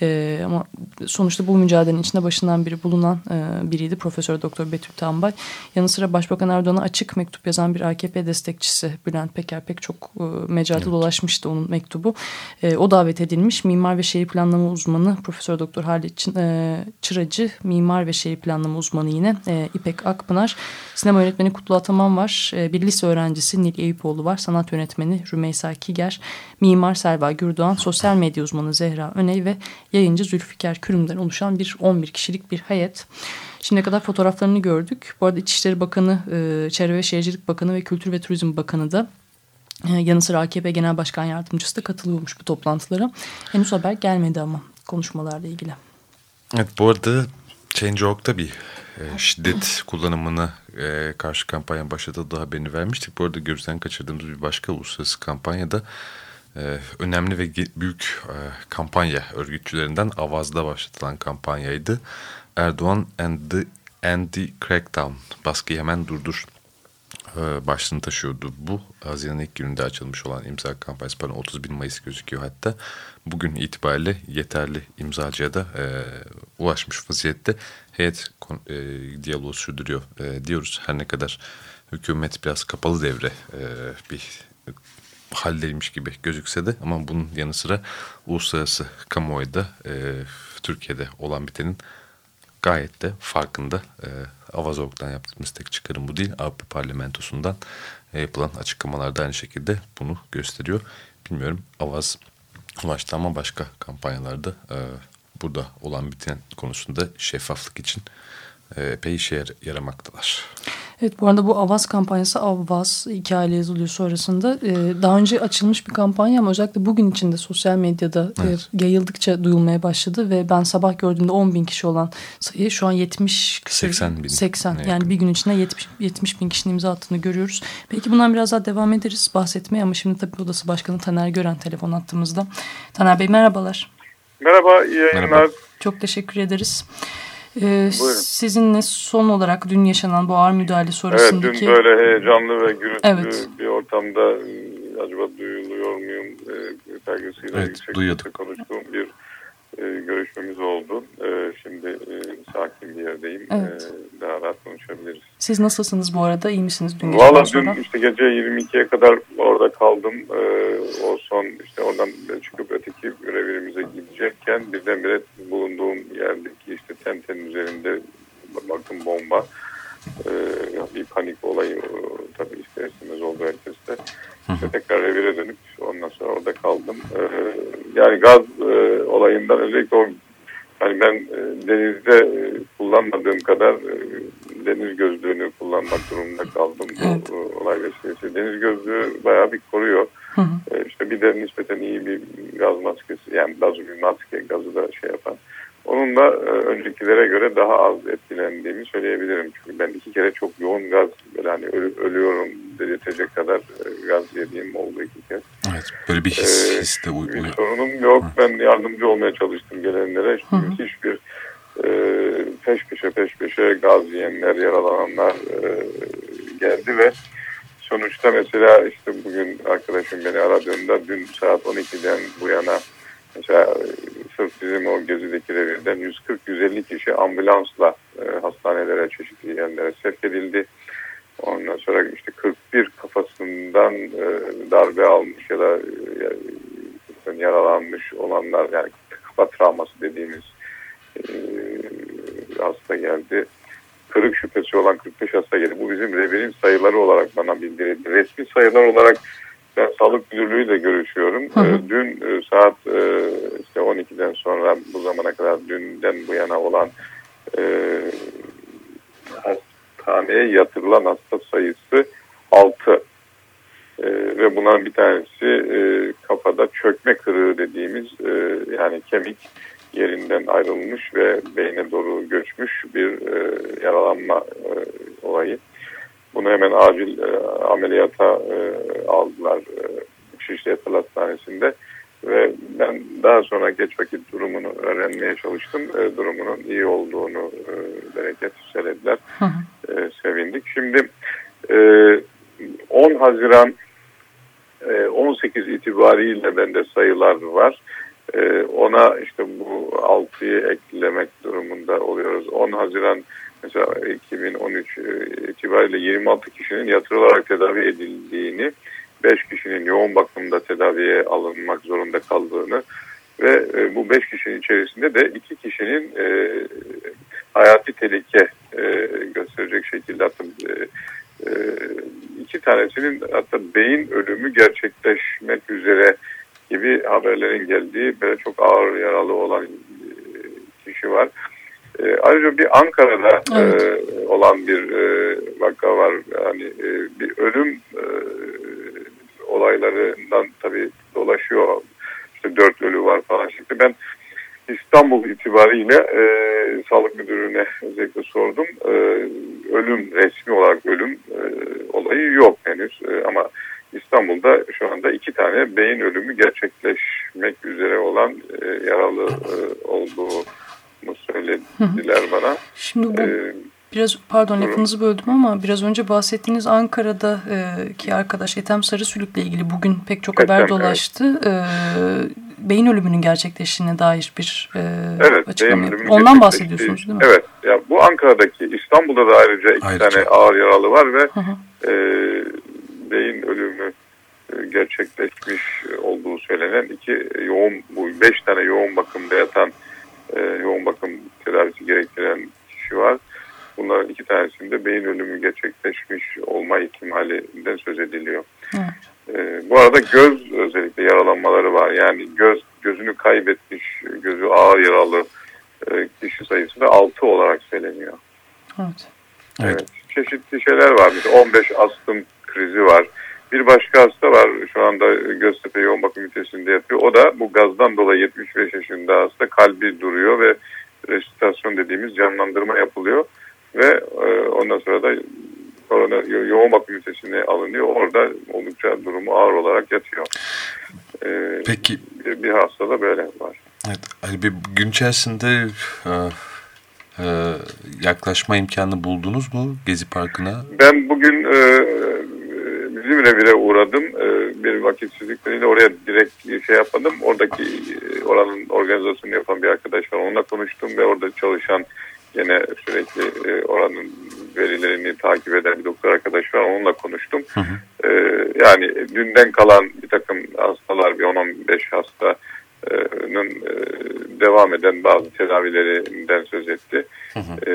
[SPEAKER 1] E, ama sonuçta bu mücadelenin içinde başından biri bulunan e, biriydi Profesör Doktor Betül Tambay. Yanı sıra Başbakan Erdoğan'a açık mektup yazan bir AKP destekçisi Bülent Peker pek çok e, mecrada evet. dolaşmıştı onun mektubu. E, o davet edilmiş. Mimar ve şehir planlama uzmanı Profesör Doktor Halit e, Çıracı, mimar ve şehir planlama uzmanı yine e, İpek Akpınar, sinema yönetmeni Kutlu Ataman var. E, bir lise öğrencisi Nil Eyüpoğlu var. Sanat yönetmeni Rümeysa Kiger, mimar Selva Gürdoğan, sosyal medya uzmanı Zehra Öney ve yayıncı Zülfikar Kürüm'den oluşan bir 11 kişilik bir heyet. Şimdiye kadar fotoğraflarını gördük. Bu arada İçişleri Bakanı, e, Çevre ve Şehircilik Bakanı ve Kültür ve Turizm Bakanı da e, yanı sıra AKP Genel Başkan Yardımcısı da katılıyormuş bu toplantılara. Henüz haber gelmedi ama konuşmalarla ilgili.
[SPEAKER 2] Evet bu arada Change.org'da bir e, şiddet kullanımına e, karşı kampanya başladığı da haberini vermiştik. Bu arada gözden kaçırdığımız bir başka uluslararası kampanyada e, önemli ve büyük e, kampanya örgütçülerinden Avaz'da başlatılan kampanyaydı. Erdoğan and the, and Crackdown, baskıyı hemen durdur başlığını taşıyordu. Bu Haziran ilk gününde açılmış olan imza kampanyası pardon 31 Mayıs gözüküyor hatta. Bugün itibariyle yeterli imzacıya da e, ulaşmış vaziyette heyet e, diyaloğu sürdürüyor e, diyoruz. Her ne kadar hükümet biraz kapalı devre e, bir haldeymiş gibi gözükse de ama bunun yanı sıra uluslararası kamuoyunda e, Türkiye'de olan bitenin gayet de farkında. E, Avazorg'dan yaptığımız tek çıkarım bu değil. Avrupa Parlamentosu'ndan e, yapılan açıklamalarda aynı şekilde bunu gösteriyor. Bilmiyorum Avaz ulaştı ama başka kampanyalarda e, burada olan biten konusunda şeffaflık için epey işe yaramaktalar.
[SPEAKER 1] Evet bu arada bu Avaz kampanyası Avaz hikaye yazılıyor sonrasında. Ee, daha önce açılmış bir kampanya ama özellikle bugün içinde sosyal medyada e, evet. e, yayıldıkça duyulmaya başladı. Ve ben sabah gördüğümde 10 bin kişi olan sayı şu an 70
[SPEAKER 2] 80 bin.
[SPEAKER 1] 80 yani bir gün içinde 70, 70 bin kişinin imza attığını görüyoruz. Belki bundan biraz daha devam ederiz bahsetmeye ama şimdi tabii Odası Başkanı Taner Gören telefon attığımızda. Taner Bey merhabalar.
[SPEAKER 7] Merhaba iyi yayınlar. Merhaba.
[SPEAKER 1] Çok teşekkür ederiz. Ee, sizinle son olarak dün yaşanan bu ağır müdahale sonrasındaki...
[SPEAKER 7] Evet dün böyle heyecanlı ve gürültülü evet. bir ortamda ıı, acaba duyuluyor muyum e, belgesiyle evet, yüksek
[SPEAKER 2] duyuyorduk.
[SPEAKER 7] konuştuğum bir e, görüşmemiz oldu. E, şimdi e, sakin bir yerdeyim.
[SPEAKER 1] Evet.
[SPEAKER 7] E, daha rahat konuşabiliriz.
[SPEAKER 1] Siz nasılsınız bu arada? İyi misiniz
[SPEAKER 7] dün gece? Valla dün işte gece 22'ye kadar orada kaldım. E, o son işte oradan çıkıp öteki görevimize gidecekken birdenbire bulunduğum yerdeki işte tentenin üzerinde baktım bomba. e, bir panik olayı e, tabii ister istemez oldu herkeste. İşte tekrar revire dönüp ondan sonra orada kaldım. E, yani gaz e, olayından özellikle o yani ben e, denizde e, kullanmadığım kadar e, deniz gözlüğünü kullanmak durumunda kaldım evet. bu olay vesilesi. Deniz gözlüğü bayağı bir koruyor. Hı hı. İşte bir de nispeten iyi bir gaz maskesi yani gazı bir maske gazı da şey yapan. Onunla e, öncekilere göre daha az etkilendiğimi söyleyebilirim. Çünkü ben iki kere çok yoğun gaz yani ölü, ölüyorum dedirtecek kadar e, gaz yediğim oldu iki kez.
[SPEAKER 2] Evet böyle bir his, ee, his de uyuyor.
[SPEAKER 7] Bir sorunum yok. Hı. Ben yardımcı olmaya çalıştım gelenlere. İşte müthiş bir e, peş peşe peş peşe gaz yiyenler, yaralananlar e, geldi ve sonuçta mesela işte bugün arkadaşım beni aradığında dün saat 12'den bu yana mesela e, sırf bizim o gezideki revirden 140-150 kişi ambulansla e, hastanelere, çeşitli yerlere sevk edildi. Ondan sonra işte 41 kafasından e, darbe almış ya da e, yaralanmış olanlar yani kafa travması dediğimiz e, hasta geldi. Kırık şüphesi olan 45 hasta geldi. Bu bizim revirin sayıları olarak bana bildirildi. Resmi sayılar olarak ben sağlık müdürlüğüyle görüşüyorum. Hı hı. Ee, dün e, saat e, işte 12'den sonra bu zamana kadar dünden bu yana olan e, hastaneye yatırılan hasta sayısı 6. E, ve bunların bir tanesi kafada çökme kırığı dediğimiz yani kemik yerinden ayrılmış ve beyne doğru göçmüş bir yaralanma olayı. Bunu hemen acil e, ameliyata e, aldılar e, Şişli Yatal Hastanesi'nde ve ben daha sonra geç vakit durumunu öğrenmeye çalıştım. E, durumunun iyi olduğunu e, bereket söylediler. E, sevindik. Şimdi e, 10 Haziran e, 18 itibariyle bende sayılar var. E, ona işte bu 6'yı eklemek durumunda oluyoruz. 10 Haziran mesela 2013 e, itibariyle 26 kişinin yatırılarak tedavi edildiğini, 5 kişinin yoğun bakımda tedaviye alınmak zorunda kaldığını ve e, bu 5 kişinin içerisinde de 2 kişinin e, hayati tehlike gösterecek şekilde hatta iki tanesinin hatta beyin ölümü gerçekleşmek üzere gibi haberlerin geldiği böyle çok ağır yaralı olan kişi var. E, ayrıca bir Ankara'da evet. e, olan bir e, vaka var. Yani e, bir ölüm e, olaylarından tabii dolaşıyor. İşte dört ölü var falan şimdi. Ben İstanbul itibariyle e, sağlık müdürüne özellikle sordum. E, ölüm, resmi olarak ölüm e, olayı yok henüz. E, ama İstanbul'da şu anda iki tane beyin ölümü gerçekleşmek üzere olan e, yaralı e, olduğu söylediler bana.
[SPEAKER 1] Şimdi bu ee, biraz pardon lafınızı böldüm ama biraz önce bahsettiğiniz Ankara'da e, ki arkadaş Ethem Sarısülük'le ilgili bugün pek çok haber Ethem, dolaştı. Evet. E, beyin ölümünün gerçekleştiğine dair bir e, evet, açıklama Ondan bahsediyorsunuz değil mi?
[SPEAKER 7] Evet. Ya bu Ankara'daki İstanbul'da da ayrıca iki ayrıca. tane ağır yaralı var ve hı hı. E, beyin ölümü e, gerçekleşmiş olduğu söylenen iki yoğun bu beş tane yoğun bakımda yatan e, yoğun bakım tedavisi gerektiren kişi var. Bunların iki tanesinde beyin ölümü gerçekleşmiş olma ihtimalinden söz ediliyor. Evet. E, bu arada göz özellikle yaralanmaları var. Yani göz gözünü kaybetmiş, gözü ağır yaralı e, kişi sayısı da 6 olarak söyleniyor. Evet. evet. evet. Çeşitli şeyler var. Mesela 15 astım krizi var. Bir başka hasta var şu anda Göztepe yoğun bakım ünitesinde yatıyor. O da bu gazdan dolayı 75 yaşında hasta kalbi duruyor ve resüsitasyon dediğimiz canlandırma yapılıyor. Ve e, ondan sonra da korona yo yoğun bakım ünitesine alınıyor. Orada oldukça durumu ağır olarak yatıyor.
[SPEAKER 2] E, Peki.
[SPEAKER 7] Bir, bir hasta da böyle var.
[SPEAKER 2] Evet, hani bir gün içerisinde e, e, yaklaşma imkanı buldunuz mu Gezi Parkı'na?
[SPEAKER 7] Ben bugün e, bizim revire uğradım. E, bir vakitsizlik nedeniyle oraya direkt şey yapmadım. Oradaki e, oranın organizasyonu yapan bir arkadaş var. Onunla konuştum ve orada çalışan yine sürekli e, oranın verilerini takip eden bir doktor arkadaş var. Onunla konuştum. Hı hı. E, yani dünden kalan bir takım hastalar, bir 10-15 hastanın e, devam eden bazı tedavilerinden söz etti. Hı hı. E,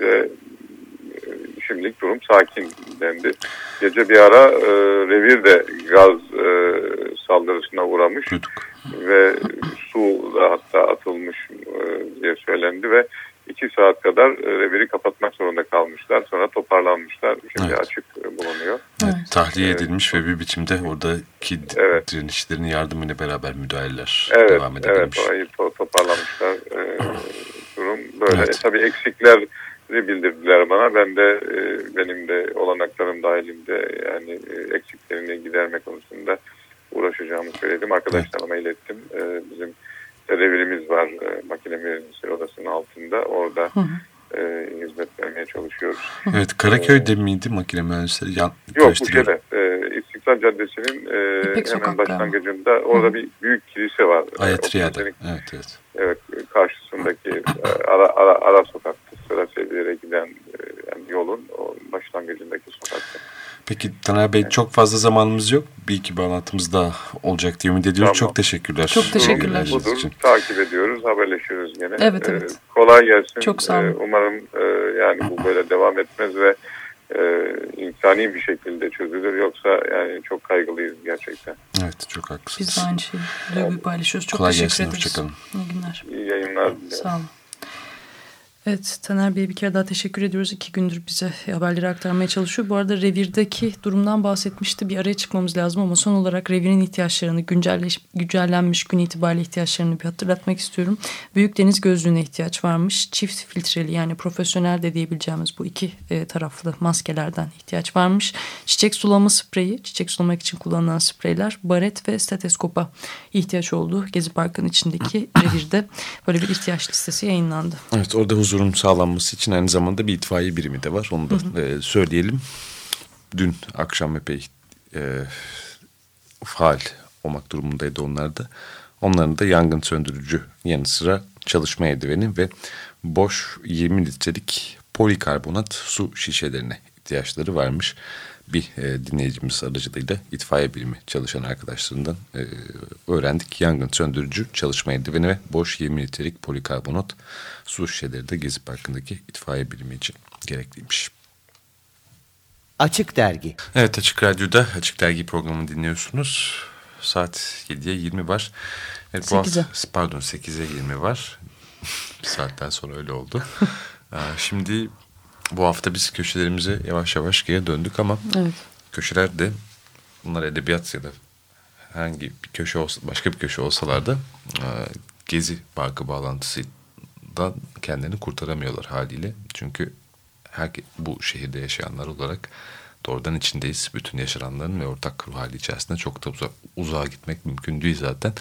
[SPEAKER 7] ve şimdilik durum sakin dendi. Gece bir ara e, revir de gaz e, saldırısına uğramış
[SPEAKER 2] Duyduk.
[SPEAKER 7] ve su da hatta atılmış e, diye söylendi ve iki saat kadar e, reviri kapatmak zorunda kalmışlar. Sonra toparlanmışlar. Şimdi
[SPEAKER 2] Evet.
[SPEAKER 7] açık bulunuyor.
[SPEAKER 2] Evet,
[SPEAKER 1] Evet.
[SPEAKER 2] tahliye
[SPEAKER 7] Evet.
[SPEAKER 2] edilmiş ve bir biçimde oradaki
[SPEAKER 7] Evet.
[SPEAKER 2] direnişlerin yardımıyla beraber müdahaleler
[SPEAKER 7] Evet,
[SPEAKER 2] devam
[SPEAKER 7] evet
[SPEAKER 2] edebilmiş.
[SPEAKER 7] orayı to- toparlamışlar. E, durum böyle.
[SPEAKER 2] Evet.
[SPEAKER 7] E, tabii eksikler bildirdiler bana. Ben de e, benim de olanaklarım dahilinde yani e, eksiklerini giderme konusunda uğraşacağımı söyledim. Arkadaşlarıma ilettim. E, bizim revirimiz var. E, makine mühendisleri odasının altında. Orada
[SPEAKER 1] Hı hı.
[SPEAKER 7] e, hizmet vermeye çalışıyoruz.
[SPEAKER 2] Evet, Karaköy'de miydi makine mühendisleri? Yan,
[SPEAKER 7] Yok bu şeyde e, İstiklal Caddesi'nin e,
[SPEAKER 1] İpek
[SPEAKER 7] hemen başlangıcında orada bir büyük kilise var. E,
[SPEAKER 2] Ayatriya'da. Evet, evet.
[SPEAKER 7] Evet karşısındaki e, ara, ara, ara sokakta sıra seviyelere giden e, yani yolun o başlangıcındaki sokakta.
[SPEAKER 2] Peki Taner Bey çok fazla zamanımız yok. Bir iki bağlantımız daha olacak diye ümit ediyoruz.
[SPEAKER 7] Tamam.
[SPEAKER 2] Çok teşekkürler.
[SPEAKER 1] Çok teşekkürler.
[SPEAKER 2] Bilgileriniz
[SPEAKER 7] Budur.
[SPEAKER 2] için.
[SPEAKER 7] Takip ediyoruz, haberleşiyoruz gene.
[SPEAKER 1] Evet,
[SPEAKER 7] E,
[SPEAKER 1] evet.
[SPEAKER 7] kolay gelsin.
[SPEAKER 1] Çok sağ olun.
[SPEAKER 7] E, umarım e, yani bu böyle devam etmez ve e, insani bir şekilde çözülür. Yoksa yani çok kaygılıyız gerçekten.
[SPEAKER 2] Evet, çok haklısınız.
[SPEAKER 1] Biz de aynı şeyi duyguyu paylaşıyoruz. Çok
[SPEAKER 2] Kolay
[SPEAKER 1] teşekkür
[SPEAKER 2] gelsin,
[SPEAKER 1] ederiz.
[SPEAKER 2] hoşçakalın.
[SPEAKER 1] İyi günler.
[SPEAKER 7] İyi yayınlar diliyorum.
[SPEAKER 1] Sağ olun. Evet Taner Bey'e bir kere daha teşekkür ediyoruz. İki gündür bize haberleri aktarmaya çalışıyor. Bu arada revirdeki durumdan bahsetmişti. Bir araya çıkmamız lazım ama son olarak revirin ihtiyaçlarını, güncelleş, güncellenmiş gün itibariyle ihtiyaçlarını bir hatırlatmak istiyorum. Büyük deniz gözlüğüne ihtiyaç varmış. Çift filtreli yani profesyonel de diyebileceğimiz bu iki e, taraflı maskelerden ihtiyaç varmış. Çiçek sulama spreyi, çiçek sulamak için kullanılan spreyler, baret ve steteskopa ihtiyaç olduğu Gezi Parkı'nın içindeki revirde böyle bir ihtiyaç listesi yayınlandı.
[SPEAKER 2] Evet orada huzurun sağlanması için aynı zamanda bir itfaiye birimi de var. Onu da e, söyleyelim. Dün akşam epey e, faal olmak durumundaydı onlar da. Onların da yangın söndürücü yanı sıra çalışma eldiveni ve boş 20 litrelik polikarbonat su şişelerine ihtiyaçları varmış. Bir e, dinleyicimiz aracılığıyla itfaiye birimi çalışan arkadaşlarından e, öğrendik. Yangın söndürücü çalışma eldiveni ve boş 20 litrelik polikarbonat su şişeleri de Gezi Parkı'ndaki itfaiye birimi için gerekliymiş.
[SPEAKER 4] Açık Dergi
[SPEAKER 2] Evet Açık Radyo'da Açık Dergi programını dinliyorsunuz. Saat 7'ye 20 var. Evet, bu
[SPEAKER 1] Sekize.
[SPEAKER 2] hafta- pardon 8'e 20 var. Bir saatten sonra öyle oldu. Aa, Şimdi bu hafta biz köşelerimize yavaş yavaş geri döndük ama
[SPEAKER 1] Evet.
[SPEAKER 2] köşeler de bunlar edebiyat ya da herhangi bir köşe olsa, başka bir köşe olsalar da e, Gezi Parkı bağlantısından kendilerini kurtaramıyorlar haliyle. Çünkü her, bu şehirde yaşayanlar olarak doğrudan içindeyiz. Bütün yaşananların ve ortak ruh hali içerisinde çok da uza, uzağa gitmek mümkün değil zaten.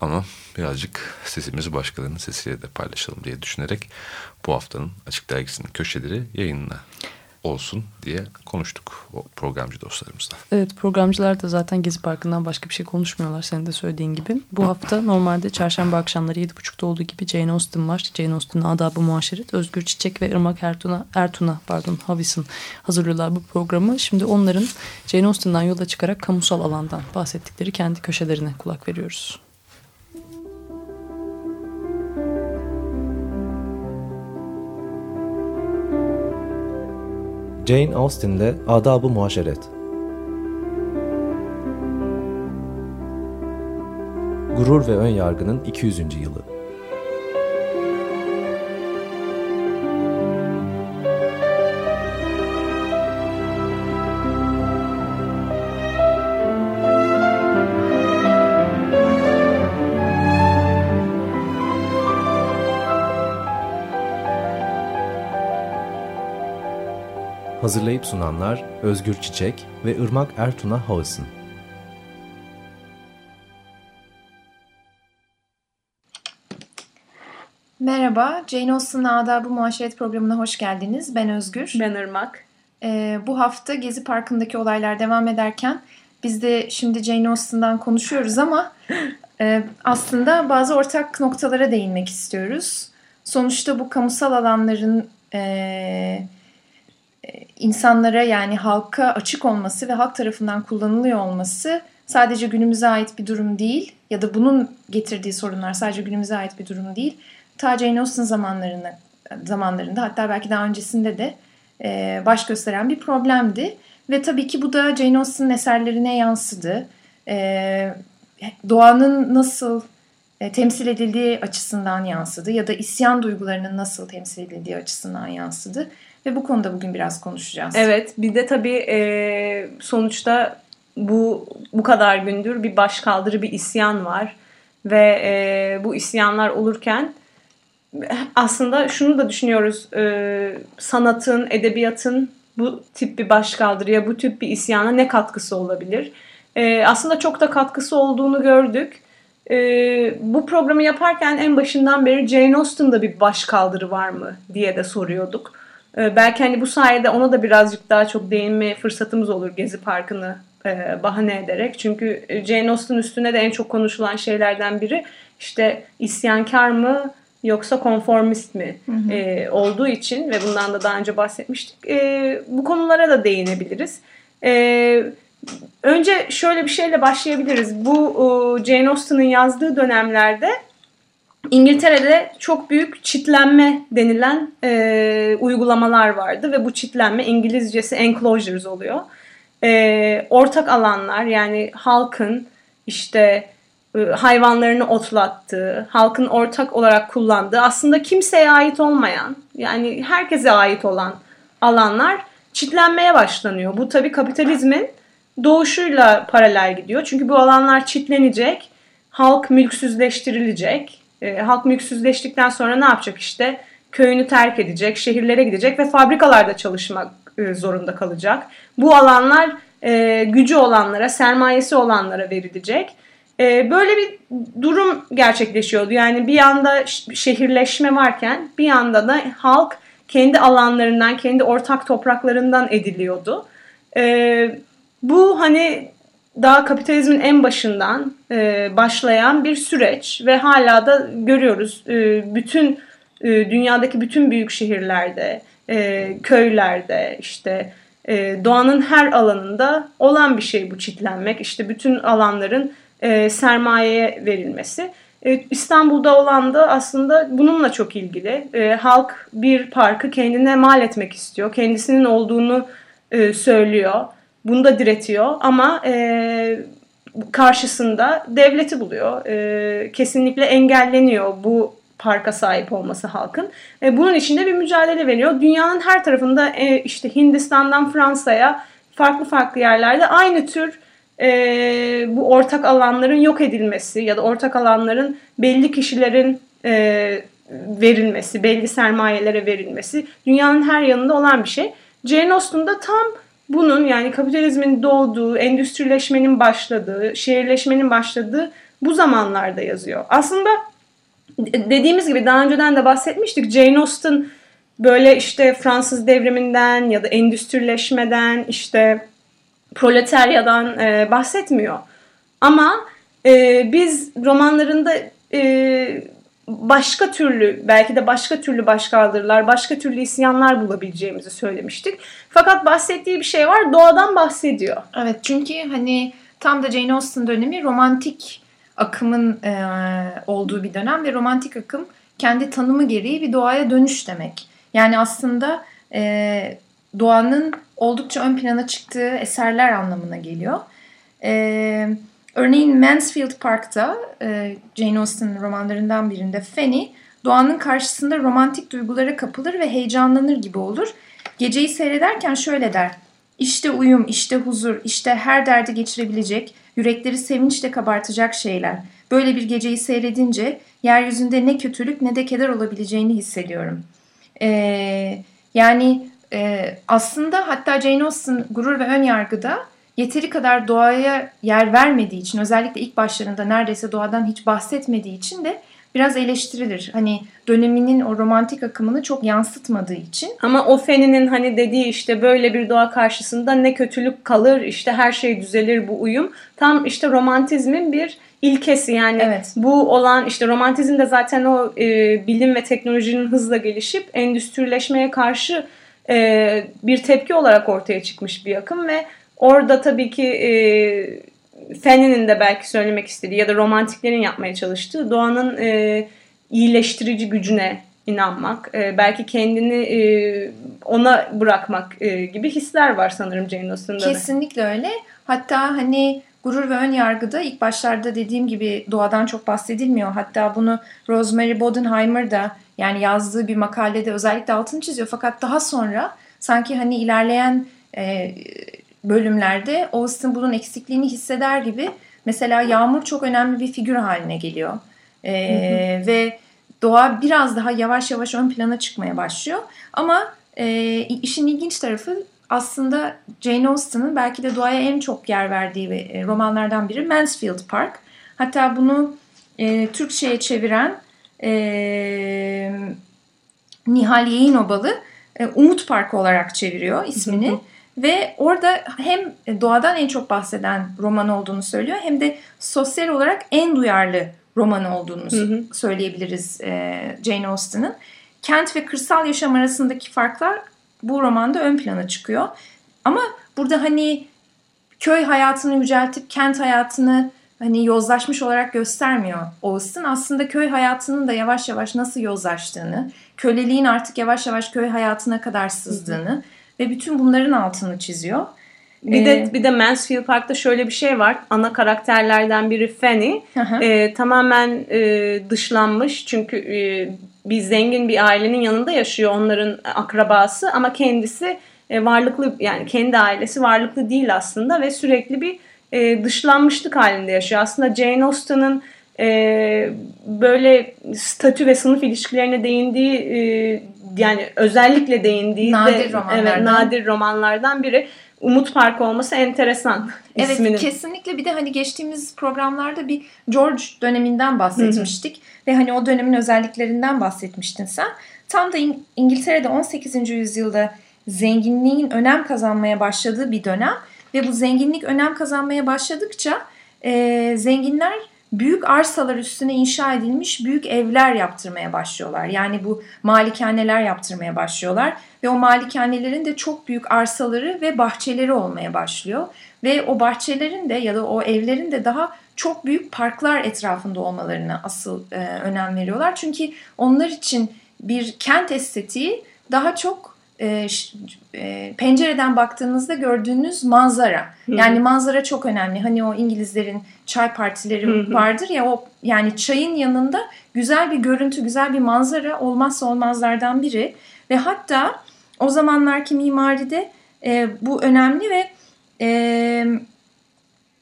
[SPEAKER 2] Ama birazcık sesimizi başkalarının sesiyle de paylaşalım diye düşünerek bu haftanın Açık Dergisi'nin köşeleri yayınına olsun diye konuştuk o programcı dostlarımızla.
[SPEAKER 1] Evet programcılar da zaten Gezi Parkı'ndan başka bir şey konuşmuyorlar senin de söylediğin gibi. Bu hafta normalde çarşamba akşamları 7.30'da olduğu gibi Jane Austen var. Jane Austen'ın Adabı Muaşeret, Özgür Çiçek ve Irmak Ertuna, Ertuna pardon Havis'in hazırlıyorlar bu programı. Şimdi onların Jane Austen'dan yola çıkarak kamusal alandan bahsettikleri kendi köşelerine kulak veriyoruz.
[SPEAKER 8] Jane Austen'le Adab-ı Muaşeret Gurur ve Ön Yargının 200. Yılı Hazırlayıp sunanlar Özgür Çiçek ve Irmak Ertuna Havasın.
[SPEAKER 9] Merhaba, Jane Austen'ın Adabı Muaşeret programına hoş geldiniz. Ben Özgür.
[SPEAKER 10] Ben Irmak.
[SPEAKER 9] Ee, bu hafta Gezi Parkı'ndaki olaylar devam ederken biz de şimdi Jane Austen'dan konuşuyoruz ama e, aslında bazı ortak noktalara değinmek istiyoruz. Sonuçta bu kamusal alanların e, e, insanlara yani halka açık olması ve halk tarafından kullanılıyor olması sadece günümüze ait bir durum değil ya da bunun getirdiği sorunlar sadece günümüze ait bir durum değil. Ta Jane Austen zamanlarına, zamanlarında hatta belki daha öncesinde de e, baş gösteren bir problemdi. Ve tabii ki bu da Jane Austen'ın eserlerine yansıdı. E, doğanın nasıl e, temsil edildiği açısından yansıdı ya da isyan duygularının nasıl temsil edildiği açısından yansıdı. Ve bu konuda bugün biraz konuşacağız.
[SPEAKER 10] Evet bir de tabii e, sonuçta bu bu kadar gündür bir başkaldırı bir isyan var. Ve e, bu isyanlar olurken aslında şunu da düşünüyoruz e, sanatın, edebiyatın bu tip bir başkaldırıya, bu tip bir isyana ne katkısı olabilir? Aslında çok da katkısı olduğunu gördük. E, bu programı yaparken en başından beri Jane Austen'da bir başkaldırı var mı diye de soruyorduk. E, belki hani bu sayede ona da birazcık daha çok değinme fırsatımız olur Gezi Parkı'nı e, bahane ederek. Çünkü Jane Austen üstüne de en çok konuşulan şeylerden biri işte isyankar mı yoksa konformist mi hı hı. E, olduğu için ve bundan da daha önce bahsetmiştik. E, bu konulara da değinebiliriz. E, önce şöyle bir şeyle başlayabiliriz. Bu e, Jane Austen'ın yazdığı dönemlerde İngiltere'de çok büyük çitlenme denilen e, uygulamalar vardı ve bu çitlenme İngilizcesi enclosures oluyor. E, ortak alanlar yani halkın işte e, hayvanlarını otlattığı, halkın ortak olarak kullandığı, aslında kimseye ait olmayan, yani herkese ait olan alanlar çitlenmeye başlanıyor. Bu tabii kapitalizmin doğuşuyla paralel gidiyor. Çünkü bu alanlar çitlenecek, halk mülksüzleştirilecek. E, halk mülksüzleştikten sonra ne yapacak işte? Köyünü terk edecek, şehirlere gidecek ve fabrikalarda çalışmak e, zorunda kalacak. Bu alanlar e, gücü olanlara, sermayesi olanlara verilecek e, böyle bir durum gerçekleşiyordu. Yani bir yanda şehirleşme varken bir yanda da halk kendi alanlarından, kendi ortak topraklarından ediliyordu. E, bu hani daha kapitalizmin en başından e, başlayan bir süreç ve hala da görüyoruz e, bütün e, dünyadaki bütün büyük şehirlerde, e, köylerde işte e, doğanın her alanında olan bir şey bu çitlenmek. İşte bütün alanların e, sermayeye verilmesi. E, İstanbul'da olan da aslında bununla çok ilgili. E, halk bir parkı kendine mal etmek istiyor. Kendisinin olduğunu e, söylüyor. Bunu da diretiyor ama e, karşısında devleti buluyor. E, kesinlikle engelleniyor bu parka sahip olması halkın. E, bunun içinde bir mücadele veriyor. Dünyanın her tarafında e, işte Hindistan'dan Fransa'ya farklı farklı yerlerde aynı tür e, bu ortak alanların yok edilmesi ya da ortak alanların belli kişilerin e, verilmesi, belli sermayelere verilmesi dünyanın her yanında olan bir şey. Jane Austen'da tam bunun yani kapitalizmin doğduğu, endüstrileşmenin başladığı, şehirleşmenin başladığı bu zamanlarda yazıyor. Aslında dediğimiz gibi daha önceden de bahsetmiştik. Jane Austen böyle işte Fransız devriminden ya da endüstrileşmeden işte proletaryadan e, bahsetmiyor. Ama e, biz romanlarında e, başka türlü belki de başka türlü başkaldırılar, başka türlü isyanlar bulabileceğimizi söylemiştik. Fakat bahsettiği bir şey var doğadan bahsediyor.
[SPEAKER 9] Evet çünkü hani tam da Jane Austen dönemi romantik akımın e, olduğu bir dönem ve romantik akım kendi tanımı gereği bir doğaya dönüş demek. Yani aslında e, doğanın oldukça ön plana çıktığı eserler anlamına geliyor. Ee, örneğin Mansfield Park'ta e, Jane Austen romanlarından birinde Fanny doğanın karşısında romantik duygulara kapılır ve heyecanlanır gibi olur. Geceyi seyrederken şöyle der. İşte uyum, işte huzur, işte her derdi geçirebilecek, yürekleri sevinçle kabartacak şeyler. Böyle bir geceyi seyredince yeryüzünde ne kötülük ne de keder olabileceğini hissediyorum. Ee, yani e, aslında hatta Jane Austen gurur ve ön yargıda yeteri kadar doğaya yer vermediği için özellikle ilk başlarında neredeyse doğadan hiç bahsetmediği için de biraz eleştirilir. Hani döneminin o romantik akımını çok yansıtmadığı için.
[SPEAKER 10] Ama o Feni'nin hani dediği işte böyle bir doğa karşısında ne kötülük kalır işte her şey düzelir bu uyum. Tam işte romantizmin bir ilkesi yani evet. bu olan işte romantizm de zaten o e, bilim ve teknolojinin hızla gelişip endüstrileşmeye karşı e, bir tepki olarak ortaya çıkmış bir akım ve orada tabii ki e, Fanny'nin de belki söylemek istediği ya da romantiklerin yapmaya çalıştığı doğanın e, iyileştirici gücüne inanmak. E, belki kendini e, ona bırakmak e, gibi hisler var sanırım Jane Austen'da
[SPEAKER 9] da. Kesinlikle öyle. Hatta hani gurur ve ön yargıda ilk başlarda dediğim gibi doğadan çok bahsedilmiyor. Hatta bunu Rosemary Bodenheimer da yani yazdığı bir makalede özellikle altını çiziyor. Fakat daha sonra sanki hani ilerleyen e, bölümlerde Austen bunun eksikliğini hisseder gibi mesela yağmur çok önemli bir figür haline geliyor. E, hı hı. Ve doğa biraz daha yavaş yavaş ön plana çıkmaya başlıyor. Ama e, işin ilginç tarafı aslında Jane Austen'ın belki de doğaya en çok yer verdiği e, romanlardan biri Mansfield Park. Hatta bunu e, Türkçe'ye çeviren e, Nihal Yayınobalı e, Umut Park olarak çeviriyor ismini. Ve orada hem doğadan en çok bahseden roman olduğunu söylüyor hem de sosyal olarak en duyarlı roman olduğunu hı hı. söyleyebiliriz e, Jane Austen'ın. Kent ve kırsal yaşam arasındaki farklar bu romanda ön plana çıkıyor. Ama burada hani köy hayatını yüceltip kent hayatını hani yozlaşmış olarak göstermiyor Austen. Aslında köy hayatının da yavaş yavaş nasıl yozlaştığını, köleliğin artık yavaş yavaş köy hayatına kadar sızdığını hı hı. Ve bütün bunların altını çiziyor.
[SPEAKER 10] Bir de ee, bir de Mansfield Park'ta şöyle bir şey var. Ana karakterlerden biri Fanny. E, tamamen e, dışlanmış. Çünkü e, bir zengin bir ailenin yanında yaşıyor onların akrabası ama kendisi e, varlıklı yani kendi ailesi varlıklı değil aslında ve sürekli bir e, dışlanmışlık halinde yaşıyor. Aslında Jane Austen'ın e, böyle statü ve sınıf ilişkilerine değindiği e, yani özellikle değindiği
[SPEAKER 9] nadir de, romanlardan. Evet,
[SPEAKER 10] nadir romanlardan biri. Umut Parkı olması enteresan
[SPEAKER 9] evet, isminin. Evet kesinlikle bir de hani geçtiğimiz programlarda bir George döneminden bahsetmiştik. Hı hı. Ve hani o dönemin özelliklerinden bahsetmiştin sen. Tam da İngiltere'de 18. yüzyılda zenginliğin önem kazanmaya başladığı bir dönem. Ve bu zenginlik önem kazanmaya başladıkça e, zenginler büyük arsalar üstüne inşa edilmiş büyük evler yaptırmaya başlıyorlar. Yani bu malikaneler yaptırmaya başlıyorlar ve o malikanelerin de çok büyük arsaları ve bahçeleri olmaya başlıyor. Ve o bahçelerin de ya da o evlerin de daha çok büyük parklar etrafında olmalarına asıl e, önem veriyorlar. Çünkü onlar için bir kent estetiği daha çok e, e, pencereden baktığınızda gördüğünüz manzara. Hı-hı. Yani manzara çok önemli. Hani o İngilizlerin çay partileri Hı-hı. vardır ya o yani çayın yanında güzel bir görüntü, güzel bir manzara olmazsa olmazlardan biri. Ve hatta o zamanlarki mimaride e, bu önemli ve e,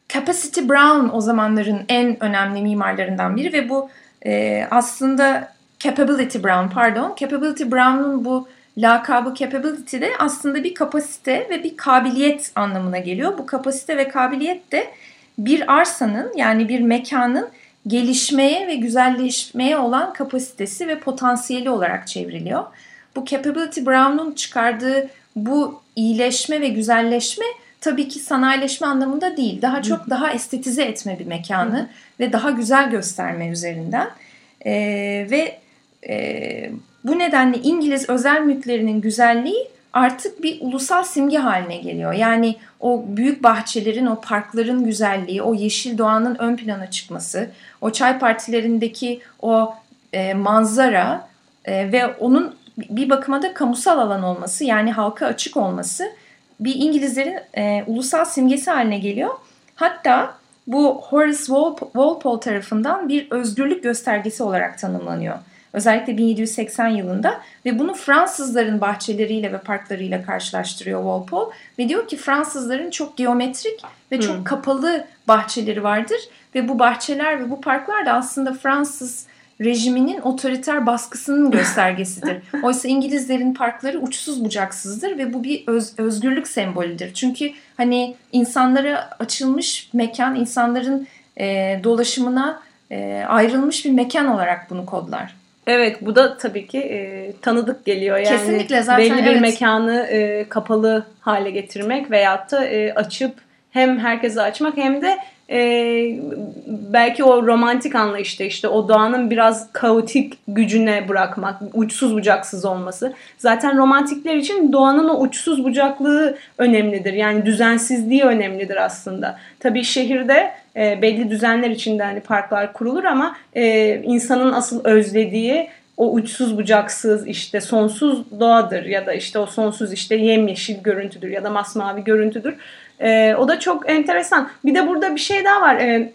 [SPEAKER 9] Capacity Brown o zamanların en önemli mimarlarından biri ve bu e, aslında Capability Brown pardon. Capability Brown'un bu lakabı capability de aslında bir kapasite ve bir kabiliyet anlamına geliyor. Bu kapasite ve kabiliyet de bir arsanın yani bir mekanın gelişmeye ve güzelleşmeye olan kapasitesi ve potansiyeli olarak çevriliyor. Bu Capability Brown'un çıkardığı bu iyileşme ve güzelleşme tabii ki sanayileşme anlamında değil. Daha çok daha estetize etme bir mekanı ve daha güzel gösterme üzerinden. Ee, ve e, bu nedenle İngiliz özel mülklerinin güzelliği artık bir ulusal simge haline geliyor. Yani o büyük bahçelerin, o parkların güzelliği, o yeşil doğanın ön plana çıkması, o çay partilerindeki o e, manzara e, ve onun bir bakıma da kamusal alan olması yani halka açık olması bir İngilizlerin e, ulusal simgesi haline geliyor. Hatta bu Horace Walpole tarafından bir özgürlük göstergesi olarak tanımlanıyor. Özellikle 1780 yılında ve bunu Fransızların bahçeleriyle ve parklarıyla karşılaştırıyor Walpole ve diyor ki Fransızların çok geometrik ve çok hmm. kapalı bahçeleri vardır ve bu bahçeler ve bu parklar da aslında Fransız rejiminin otoriter baskısının göstergesidir. Oysa İngilizlerin parkları uçsuz bucaksızdır ve bu bir öz, özgürlük sembolüdür. Çünkü hani insanlara açılmış mekan, insanların e, dolaşımına e, ayrılmış bir mekan olarak bunu kodlar.
[SPEAKER 10] Evet bu da tabii ki e, tanıdık geliyor. Yani
[SPEAKER 9] Kesinlikle zaten
[SPEAKER 10] belli bir
[SPEAKER 9] evet.
[SPEAKER 10] mekanı e, kapalı hale getirmek veyahut da e, açıp hem herkese açmak hem de e, belki o romantik anlayışta işte o doğanın biraz kaotik gücüne bırakmak, uçsuz bucaksız olması. Zaten romantikler için doğanın o uçsuz bucaklığı önemlidir. Yani düzensizliği önemlidir aslında. Tabii şehirde e, belli düzenler içinde hani parklar kurulur ama e, insanın asıl özlediği o uçsuz bucaksız işte sonsuz doğadır ya da işte o sonsuz işte yemyeşil görüntüdür ya da masmavi görüntüdür. E, o da çok enteresan. Bir de burada bir şey daha var. E,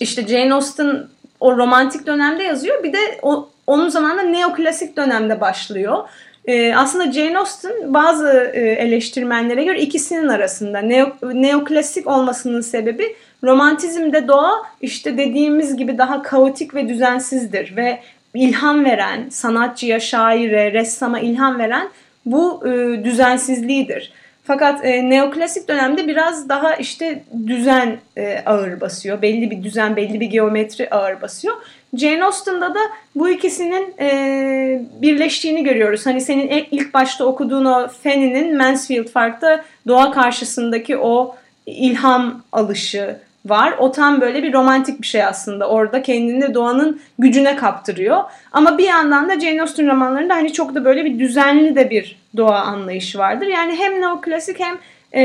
[SPEAKER 10] işte Jane Austen o romantik dönemde yazıyor. Bir de o, onun zamanında neoklasik dönemde başlıyor. Ee, aslında Jane Austen bazı e, eleştirmenlere göre ikisinin arasında neo, neoklasik olmasının sebebi romantizmde doğa işte dediğimiz gibi daha kaotik ve düzensizdir ve ilham veren sanatçıya, şaire, ressama ilham veren bu e, düzensizliğidir. Fakat e, neoklasik dönemde biraz daha işte düzen e, ağır basıyor. Belli bir düzen, belli bir geometri ağır basıyor. Jane Austen'da da bu ikisinin e, birleştiğini görüyoruz. Hani senin ilk başta okuduğun o Fanny'nin Mansfield Park'ta doğa karşısındaki o ilham alışı var. O tam böyle bir romantik bir şey aslında. Orada kendini doğanın gücüne kaptırıyor. Ama bir yandan da Jane Austen romanlarında hani çok da böyle bir düzenli de bir doğa anlayışı vardır. Yani hem neoklasik hem e,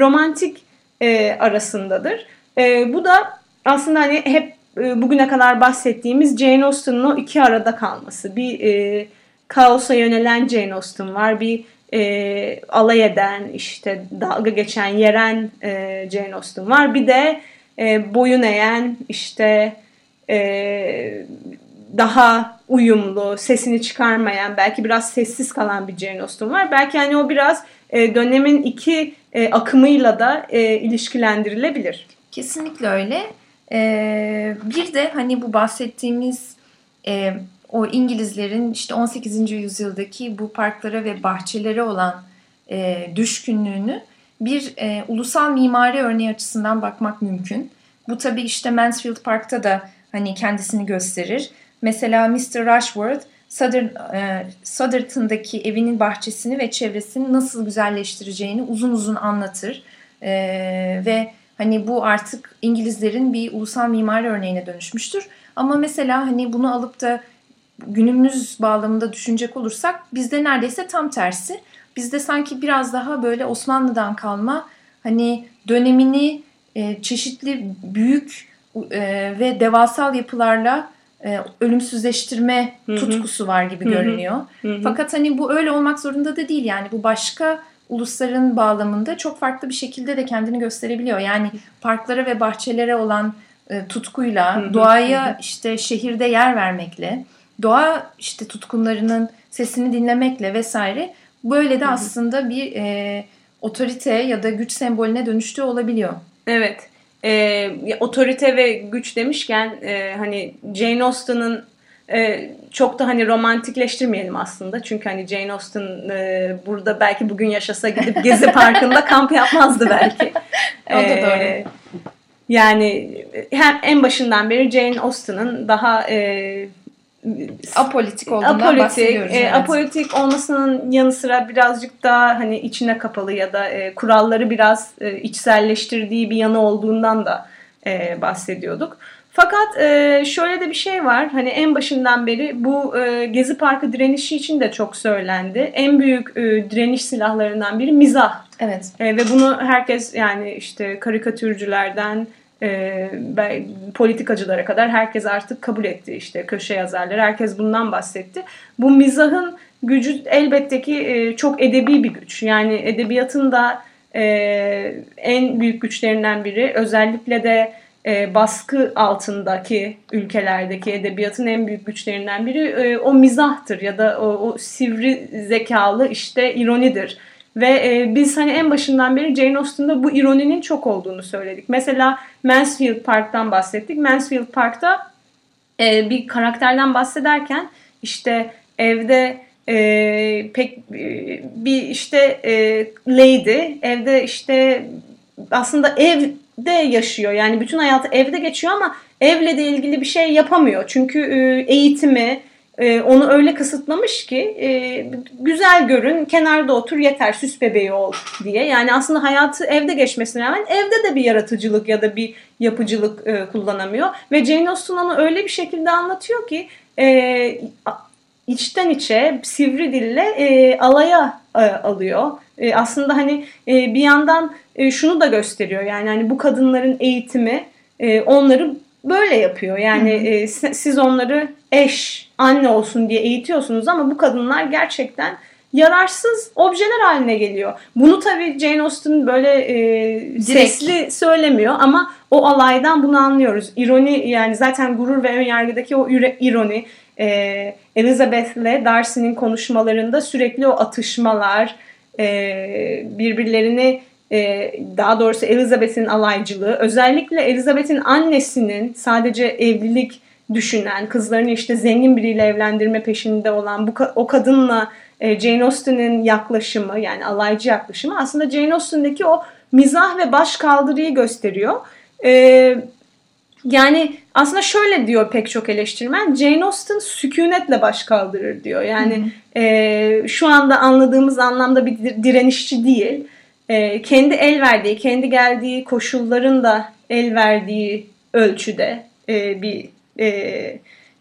[SPEAKER 10] romantik e, arasındadır. E, bu da aslında hani hep e, bugüne kadar bahsettiğimiz Jane Austen'ın o iki arada kalması. Bir e, kaosa yönelen Jane Austen var. Bir e, alay eden, işte dalga geçen, yeren e, Jane Austen var. Bir de e, boyun eğen, işte e, daha uyumlu, sesini çıkarmayan, belki biraz sessiz kalan bir Jane Austen var. Belki hani o biraz e, dönemin iki e, akımıyla da e, ilişkilendirilebilir.
[SPEAKER 9] Kesinlikle öyle. Ee, bir de hani bu bahsettiğimiz e, o İngilizlerin işte 18. yüzyıldaki bu parklara ve bahçelere olan e, düşkünlüğünü bir e, ulusal mimari örneği açısından bakmak mümkün. Bu tabii işte Mansfield Park'ta da hani kendisini gösterir. Mesela Mr. Rushworth Southern, e, evinin bahçesini ve çevresini nasıl güzelleştireceğini uzun uzun anlatır. E, ve hani bu artık İngilizlerin bir ulusal mimari örneğine dönüşmüştür. Ama mesela hani bunu alıp da günümüz bağlamında düşünecek olursak bizde neredeyse tam tersi. Bizde sanki biraz daha böyle Osmanlı'dan kalma hani dönemini e, çeşitli büyük e, ve devasal yapılarla e, ölümsüzleştirme Hı-hı. tutkusu var gibi Hı-hı. görünüyor. Hı-hı. Fakat hani bu öyle olmak zorunda da değil yani bu başka ulusların bağlamında çok farklı bir şekilde de kendini gösterebiliyor. Yani parklara ve bahçelere olan e, tutkuyla, Hı-hı. doğaya Hı-hı. işte şehirde yer vermekle, doğa işte tutkunlarının sesini dinlemekle vesaire böyle de aslında bir e, otorite ya da güç sembolüne dönüştüğü olabiliyor.
[SPEAKER 10] Evet. E, otorite ve güç demişken e, hani Jane Austen'ın e, çok da hani romantikleştirmeyelim aslında. Çünkü hani Jane Austen e, burada belki bugün yaşasa gidip Gezi Parkı'nda kamp yapmazdı belki.
[SPEAKER 9] o da e, doğru.
[SPEAKER 10] Yani hem en başından beri Jane Austen'ın daha e,
[SPEAKER 9] apolitik olduğundan apolitik, bahsediyoruz. E,
[SPEAKER 10] evet. Apolitik olmasının yanı sıra birazcık daha hani içine kapalı ya da e, kuralları biraz e, içselleştirdiği bir yanı olduğundan da e, bahsediyorduk. Fakat e, şöyle de bir şey var. Hani en başından beri bu e, Gezi Parkı direnişi için de çok söylendi. En büyük e, direniş silahlarından biri mizah.
[SPEAKER 9] Evet.
[SPEAKER 10] E, ve bunu herkes yani işte karikatürcülerden e, politikacılara kadar herkes artık kabul etti işte köşe yazarları. Herkes bundan bahsetti. Bu mizahın gücü elbette ki e, çok edebi bir güç. Yani edebiyatın da e, en büyük güçlerinden biri. Özellikle de e, baskı altındaki ülkelerdeki edebiyatın en büyük güçlerinden biri e, o mizahtır ya da o, o sivri zekalı işte ironidir ve e, biz hani en başından beri Jane Austen'da bu ironinin çok olduğunu söyledik. Mesela Mansfield Park'tan bahsettik. Mansfield Park'ta e, bir karakterden bahsederken işte evde e, pek e, bir işte e, lady evde işte aslında evde yaşıyor. Yani bütün hayatı evde geçiyor ama evle de ilgili bir şey yapamıyor. Çünkü e, eğitimi, e, onu öyle kısıtlamış ki e, güzel görün, kenarda otur yeter süs bebeği ol diye. Yani aslında hayatı evde geçmesine rağmen evde de bir yaratıcılık ya da bir yapıcılık e, kullanamıyor. Ve Jane Austen onu öyle bir şekilde anlatıyor ki e, içten içe sivri dille e, alaya e, alıyor. E, aslında hani e, bir yandan e, şunu da gösteriyor yani hani bu kadınların eğitimi e, onları böyle yapıyor. Yani e, siz onları eş, anne olsun diye eğitiyorsunuz ama bu kadınlar gerçekten yararsız objeler haline geliyor. Bunu tabii Jane Austen böyle e, sesli söylemiyor ama o alaydan bunu anlıyoruz. İroni yani zaten gurur ve önyargıdaki o ironi e, Elizabeth ile Darcy'nin konuşmalarında sürekli o atışmalar e, birbirlerini e, daha doğrusu Elizabeth'in alaycılığı özellikle Elizabeth'in annesinin sadece evlilik düşünen kızlarını işte zengin biriyle evlendirme peşinde olan bu o kadınla e, Jane Austen'in yaklaşımı yani alaycı yaklaşımı aslında Jane Austen'daki o mizah ve baş kaldırıyı gösteriyor. E, yani aslında şöyle diyor pek çok eleştirmen Jane Austen sükunetle baş kaldırır diyor. Yani e, şu anda anladığımız anlamda bir direnişçi değil. E, kendi el verdiği, kendi geldiği koşulların da el verdiği ölçüde e, bir e,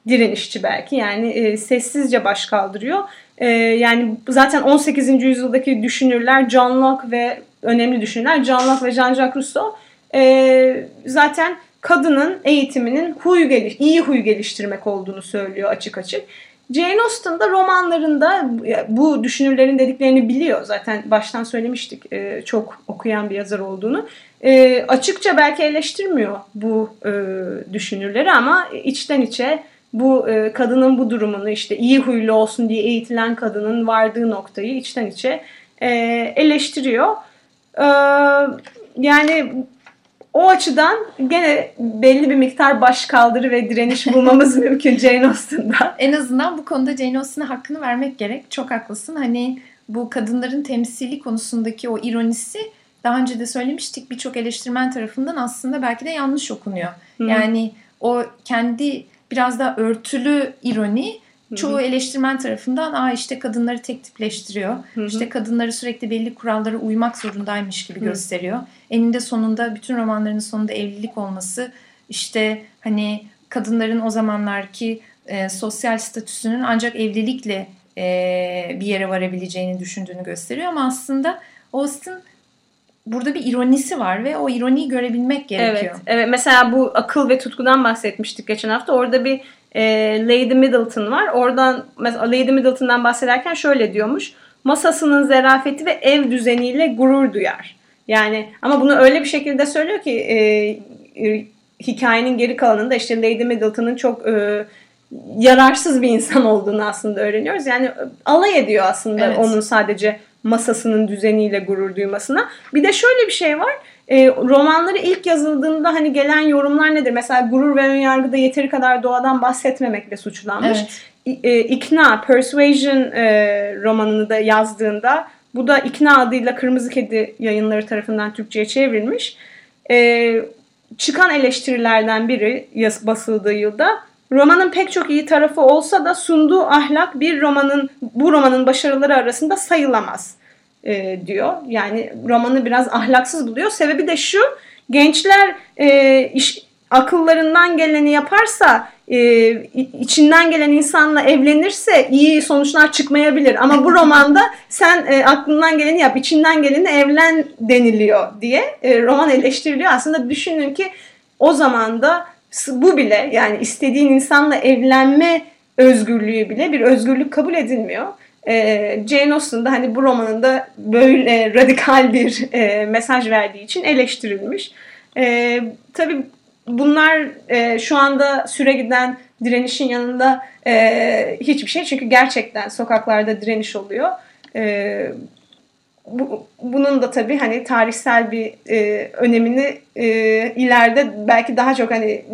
[SPEAKER 10] direnişçi belki. Yani e, sessizce baş kaldırıyor e, yani zaten 18. yüzyıldaki düşünürler John Locke ve önemli düşünürler John Locke ve Jean-Jacques Rousseau e, zaten kadının eğitiminin huy geliş, iyi huy geliştirmek olduğunu söylüyor açık açık. Jane Austen da romanlarında bu düşünürlerin dediklerini biliyor. Zaten baştan söylemiştik e, çok okuyan bir yazar olduğunu. E, açıkça belki eleştirmiyor bu e, düşünürleri ama içten içe bu kadının bu durumunu işte iyi huylu olsun diye eğitilen kadının vardığı noktayı içten içe eleştiriyor. Yani o açıdan gene belli bir miktar baş kaldırı ve direniş bulmamız mümkün Jane Austen'da.
[SPEAKER 9] En azından bu konuda Jane Austen'a hakkını vermek gerek. Çok haklısın. Hani bu kadınların temsili konusundaki o ironisi daha önce de söylemiştik birçok eleştirmen tarafından aslında belki de yanlış okunuyor. Hı. Yani o kendi biraz da örtülü ironi çoğu eleştirmen tarafından aa işte kadınları tek tipleştiriyor. Hı hı. İşte kadınları sürekli belli kurallara uymak zorundaymış gibi hı. gösteriyor. Eninde sonunda bütün romanların sonunda evlilik olması işte hani kadınların o zamanlarki e, sosyal statüsünün ancak evlilikle e, bir yere varabileceğini düşündüğünü gösteriyor ama aslında Austen burada bir ironisi var ve o ironiyi görebilmek gerekiyor.
[SPEAKER 10] Evet, evet. mesela bu akıl ve tutkudan bahsetmiştik geçen hafta. Orada bir e, Lady Middleton var. Oradan mesela Lady Middleton'dan bahsederken şöyle diyormuş. Masasının zerafeti ve ev düzeniyle gurur duyar. Yani ama bunu öyle bir şekilde söylüyor ki e, e, hikayenin geri kalanında işte Lady Middleton'ın çok e, yararsız bir insan olduğunu aslında öğreniyoruz. Yani alay ediyor aslında evet. onun sadece masasının düzeniyle gurur duymasına. Bir de şöyle bir şey var. E, romanları ilk yazıldığında hani gelen yorumlar nedir? Mesela gurur ve önyargıda yeteri kadar doğadan bahsetmemekle suçlanmış. Evet. E, İkna, Persuasion e, romanını da yazdığında bu da İkna adıyla Kırmızı Kedi yayınları tarafından Türkçe'ye çevrilmiş. E, çıkan eleştirilerden biri basıldığı yılda romanın pek çok iyi tarafı olsa da sunduğu ahlak bir romanın bu romanın başarıları arasında sayılamaz e, diyor. Yani romanı biraz ahlaksız buluyor. Sebebi de şu gençler e, iş, akıllarından geleni yaparsa e, içinden gelen insanla evlenirse iyi sonuçlar çıkmayabilir. Ama bu romanda sen e, aklından geleni yap, içinden geleni evlen deniliyor diye e, roman eleştiriliyor. Aslında düşünün ki o zaman da bu bile yani istediğin insanla evlenme özgürlüğü bile bir özgürlük kabul edilmiyor. Ee, Jane Austen da hani bu romanında böyle radikal bir e, mesaj verdiği için eleştirilmiş. E, tabii bunlar e, şu anda süre giden direnişin yanında e, hiçbir şey. Çünkü gerçekten sokaklarda direniş oluyor. E, bu, bunun da tabii hani tarihsel bir e, önemini e, ileride belki daha çok hani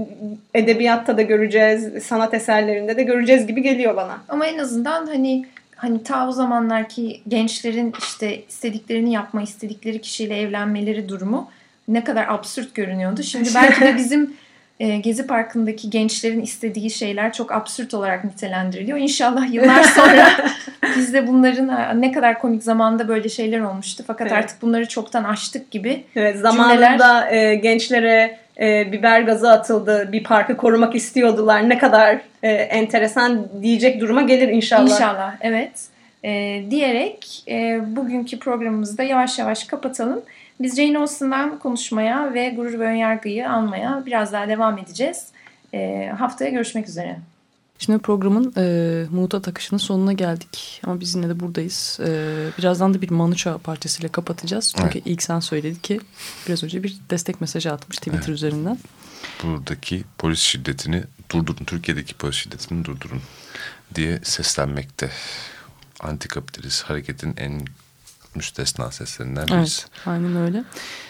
[SPEAKER 10] edebiyatta da göreceğiz, sanat eserlerinde de göreceğiz gibi geliyor bana.
[SPEAKER 9] Ama en azından hani hani ta o zamanlarki gençlerin işte istediklerini yapma, istedikleri kişiyle evlenmeleri durumu ne kadar absürt görünüyordu. Şimdi belki de bizim e, Gezi Parkı'ndaki gençlerin istediği şeyler çok absürt olarak nitelendiriliyor. İnşallah yıllar sonra biz de bunların ne kadar komik zamanda böyle şeyler olmuştu. Fakat evet. artık bunları çoktan aştık gibi.
[SPEAKER 10] Evet, zamanında cümleler... e, gençlere e, biber gazı atıldı, bir parkı korumak istiyordular. Ne kadar e, enteresan diyecek duruma gelir inşallah.
[SPEAKER 9] İnşallah, evet. E, diyerek e, bugünkü programımızı da yavaş yavaş kapatalım. Biz Jane Austen'dan konuşmaya ve gurur ve önyargıyı almaya biraz daha devam edeceğiz. E, haftaya görüşmek üzere.
[SPEAKER 1] Şimdi programın e, Muğdat akışının sonuna geldik. Ama biz yine de buradayız. E, birazdan da bir Manuça parçasıyla kapatacağız. Çünkü evet. ilk sen söyledi ki biraz önce bir destek mesajı atmış Twitter evet. üzerinden.
[SPEAKER 2] Buradaki polis şiddetini durdurun. Türkiye'deki polis şiddetini durdurun diye seslenmekte. Antikapitalist hareketin en müstesna seslerinden birisi.
[SPEAKER 1] Evet, aynen öyle.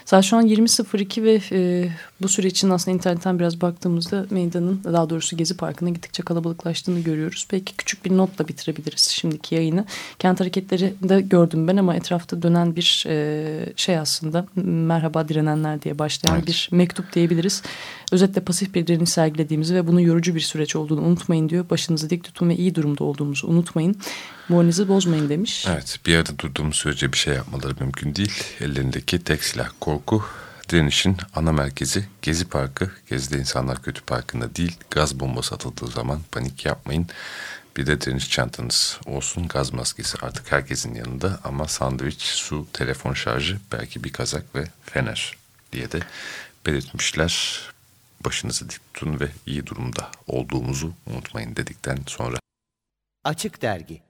[SPEAKER 1] Saat şu an 20.02 ve e, bu süre için aslında internetten biraz baktığımızda meydanın daha doğrusu Gezi Parkı'na gittikçe kalabalıklaştığını görüyoruz. Belki küçük bir notla bitirebiliriz şimdiki yayını. Kent hareketleri de gördüm ben ama etrafta dönen bir e, şey aslında merhaba direnenler diye başlayan evet. bir mektup diyebiliriz. Özetle pasif bir direniş sergilediğimizi ve bunun yorucu bir süreç olduğunu unutmayın diyor. Başınızı dik tutun ve iyi durumda olduğumuzu unutmayın. Moralinizi bozmayın demiş.
[SPEAKER 2] Evet bir arada durduğumuz sürece bir şey yapmaları mümkün değil. Ellerindeki tek silah korku. Direnişin ana merkezi Gezi Parkı. Gezi'de insanlar kötü parkında değil. Gaz bombası atıldığı zaman panik yapmayın. Bir de direniş çantanız olsun. Gaz maskesi artık herkesin yanında ama sandviç, su, telefon şarjı, belki bir kazak ve fener diye de belirtmişler. Başınızı dik tutun ve iyi durumda olduğumuzu unutmayın dedikten sonra.
[SPEAKER 4] Açık Dergi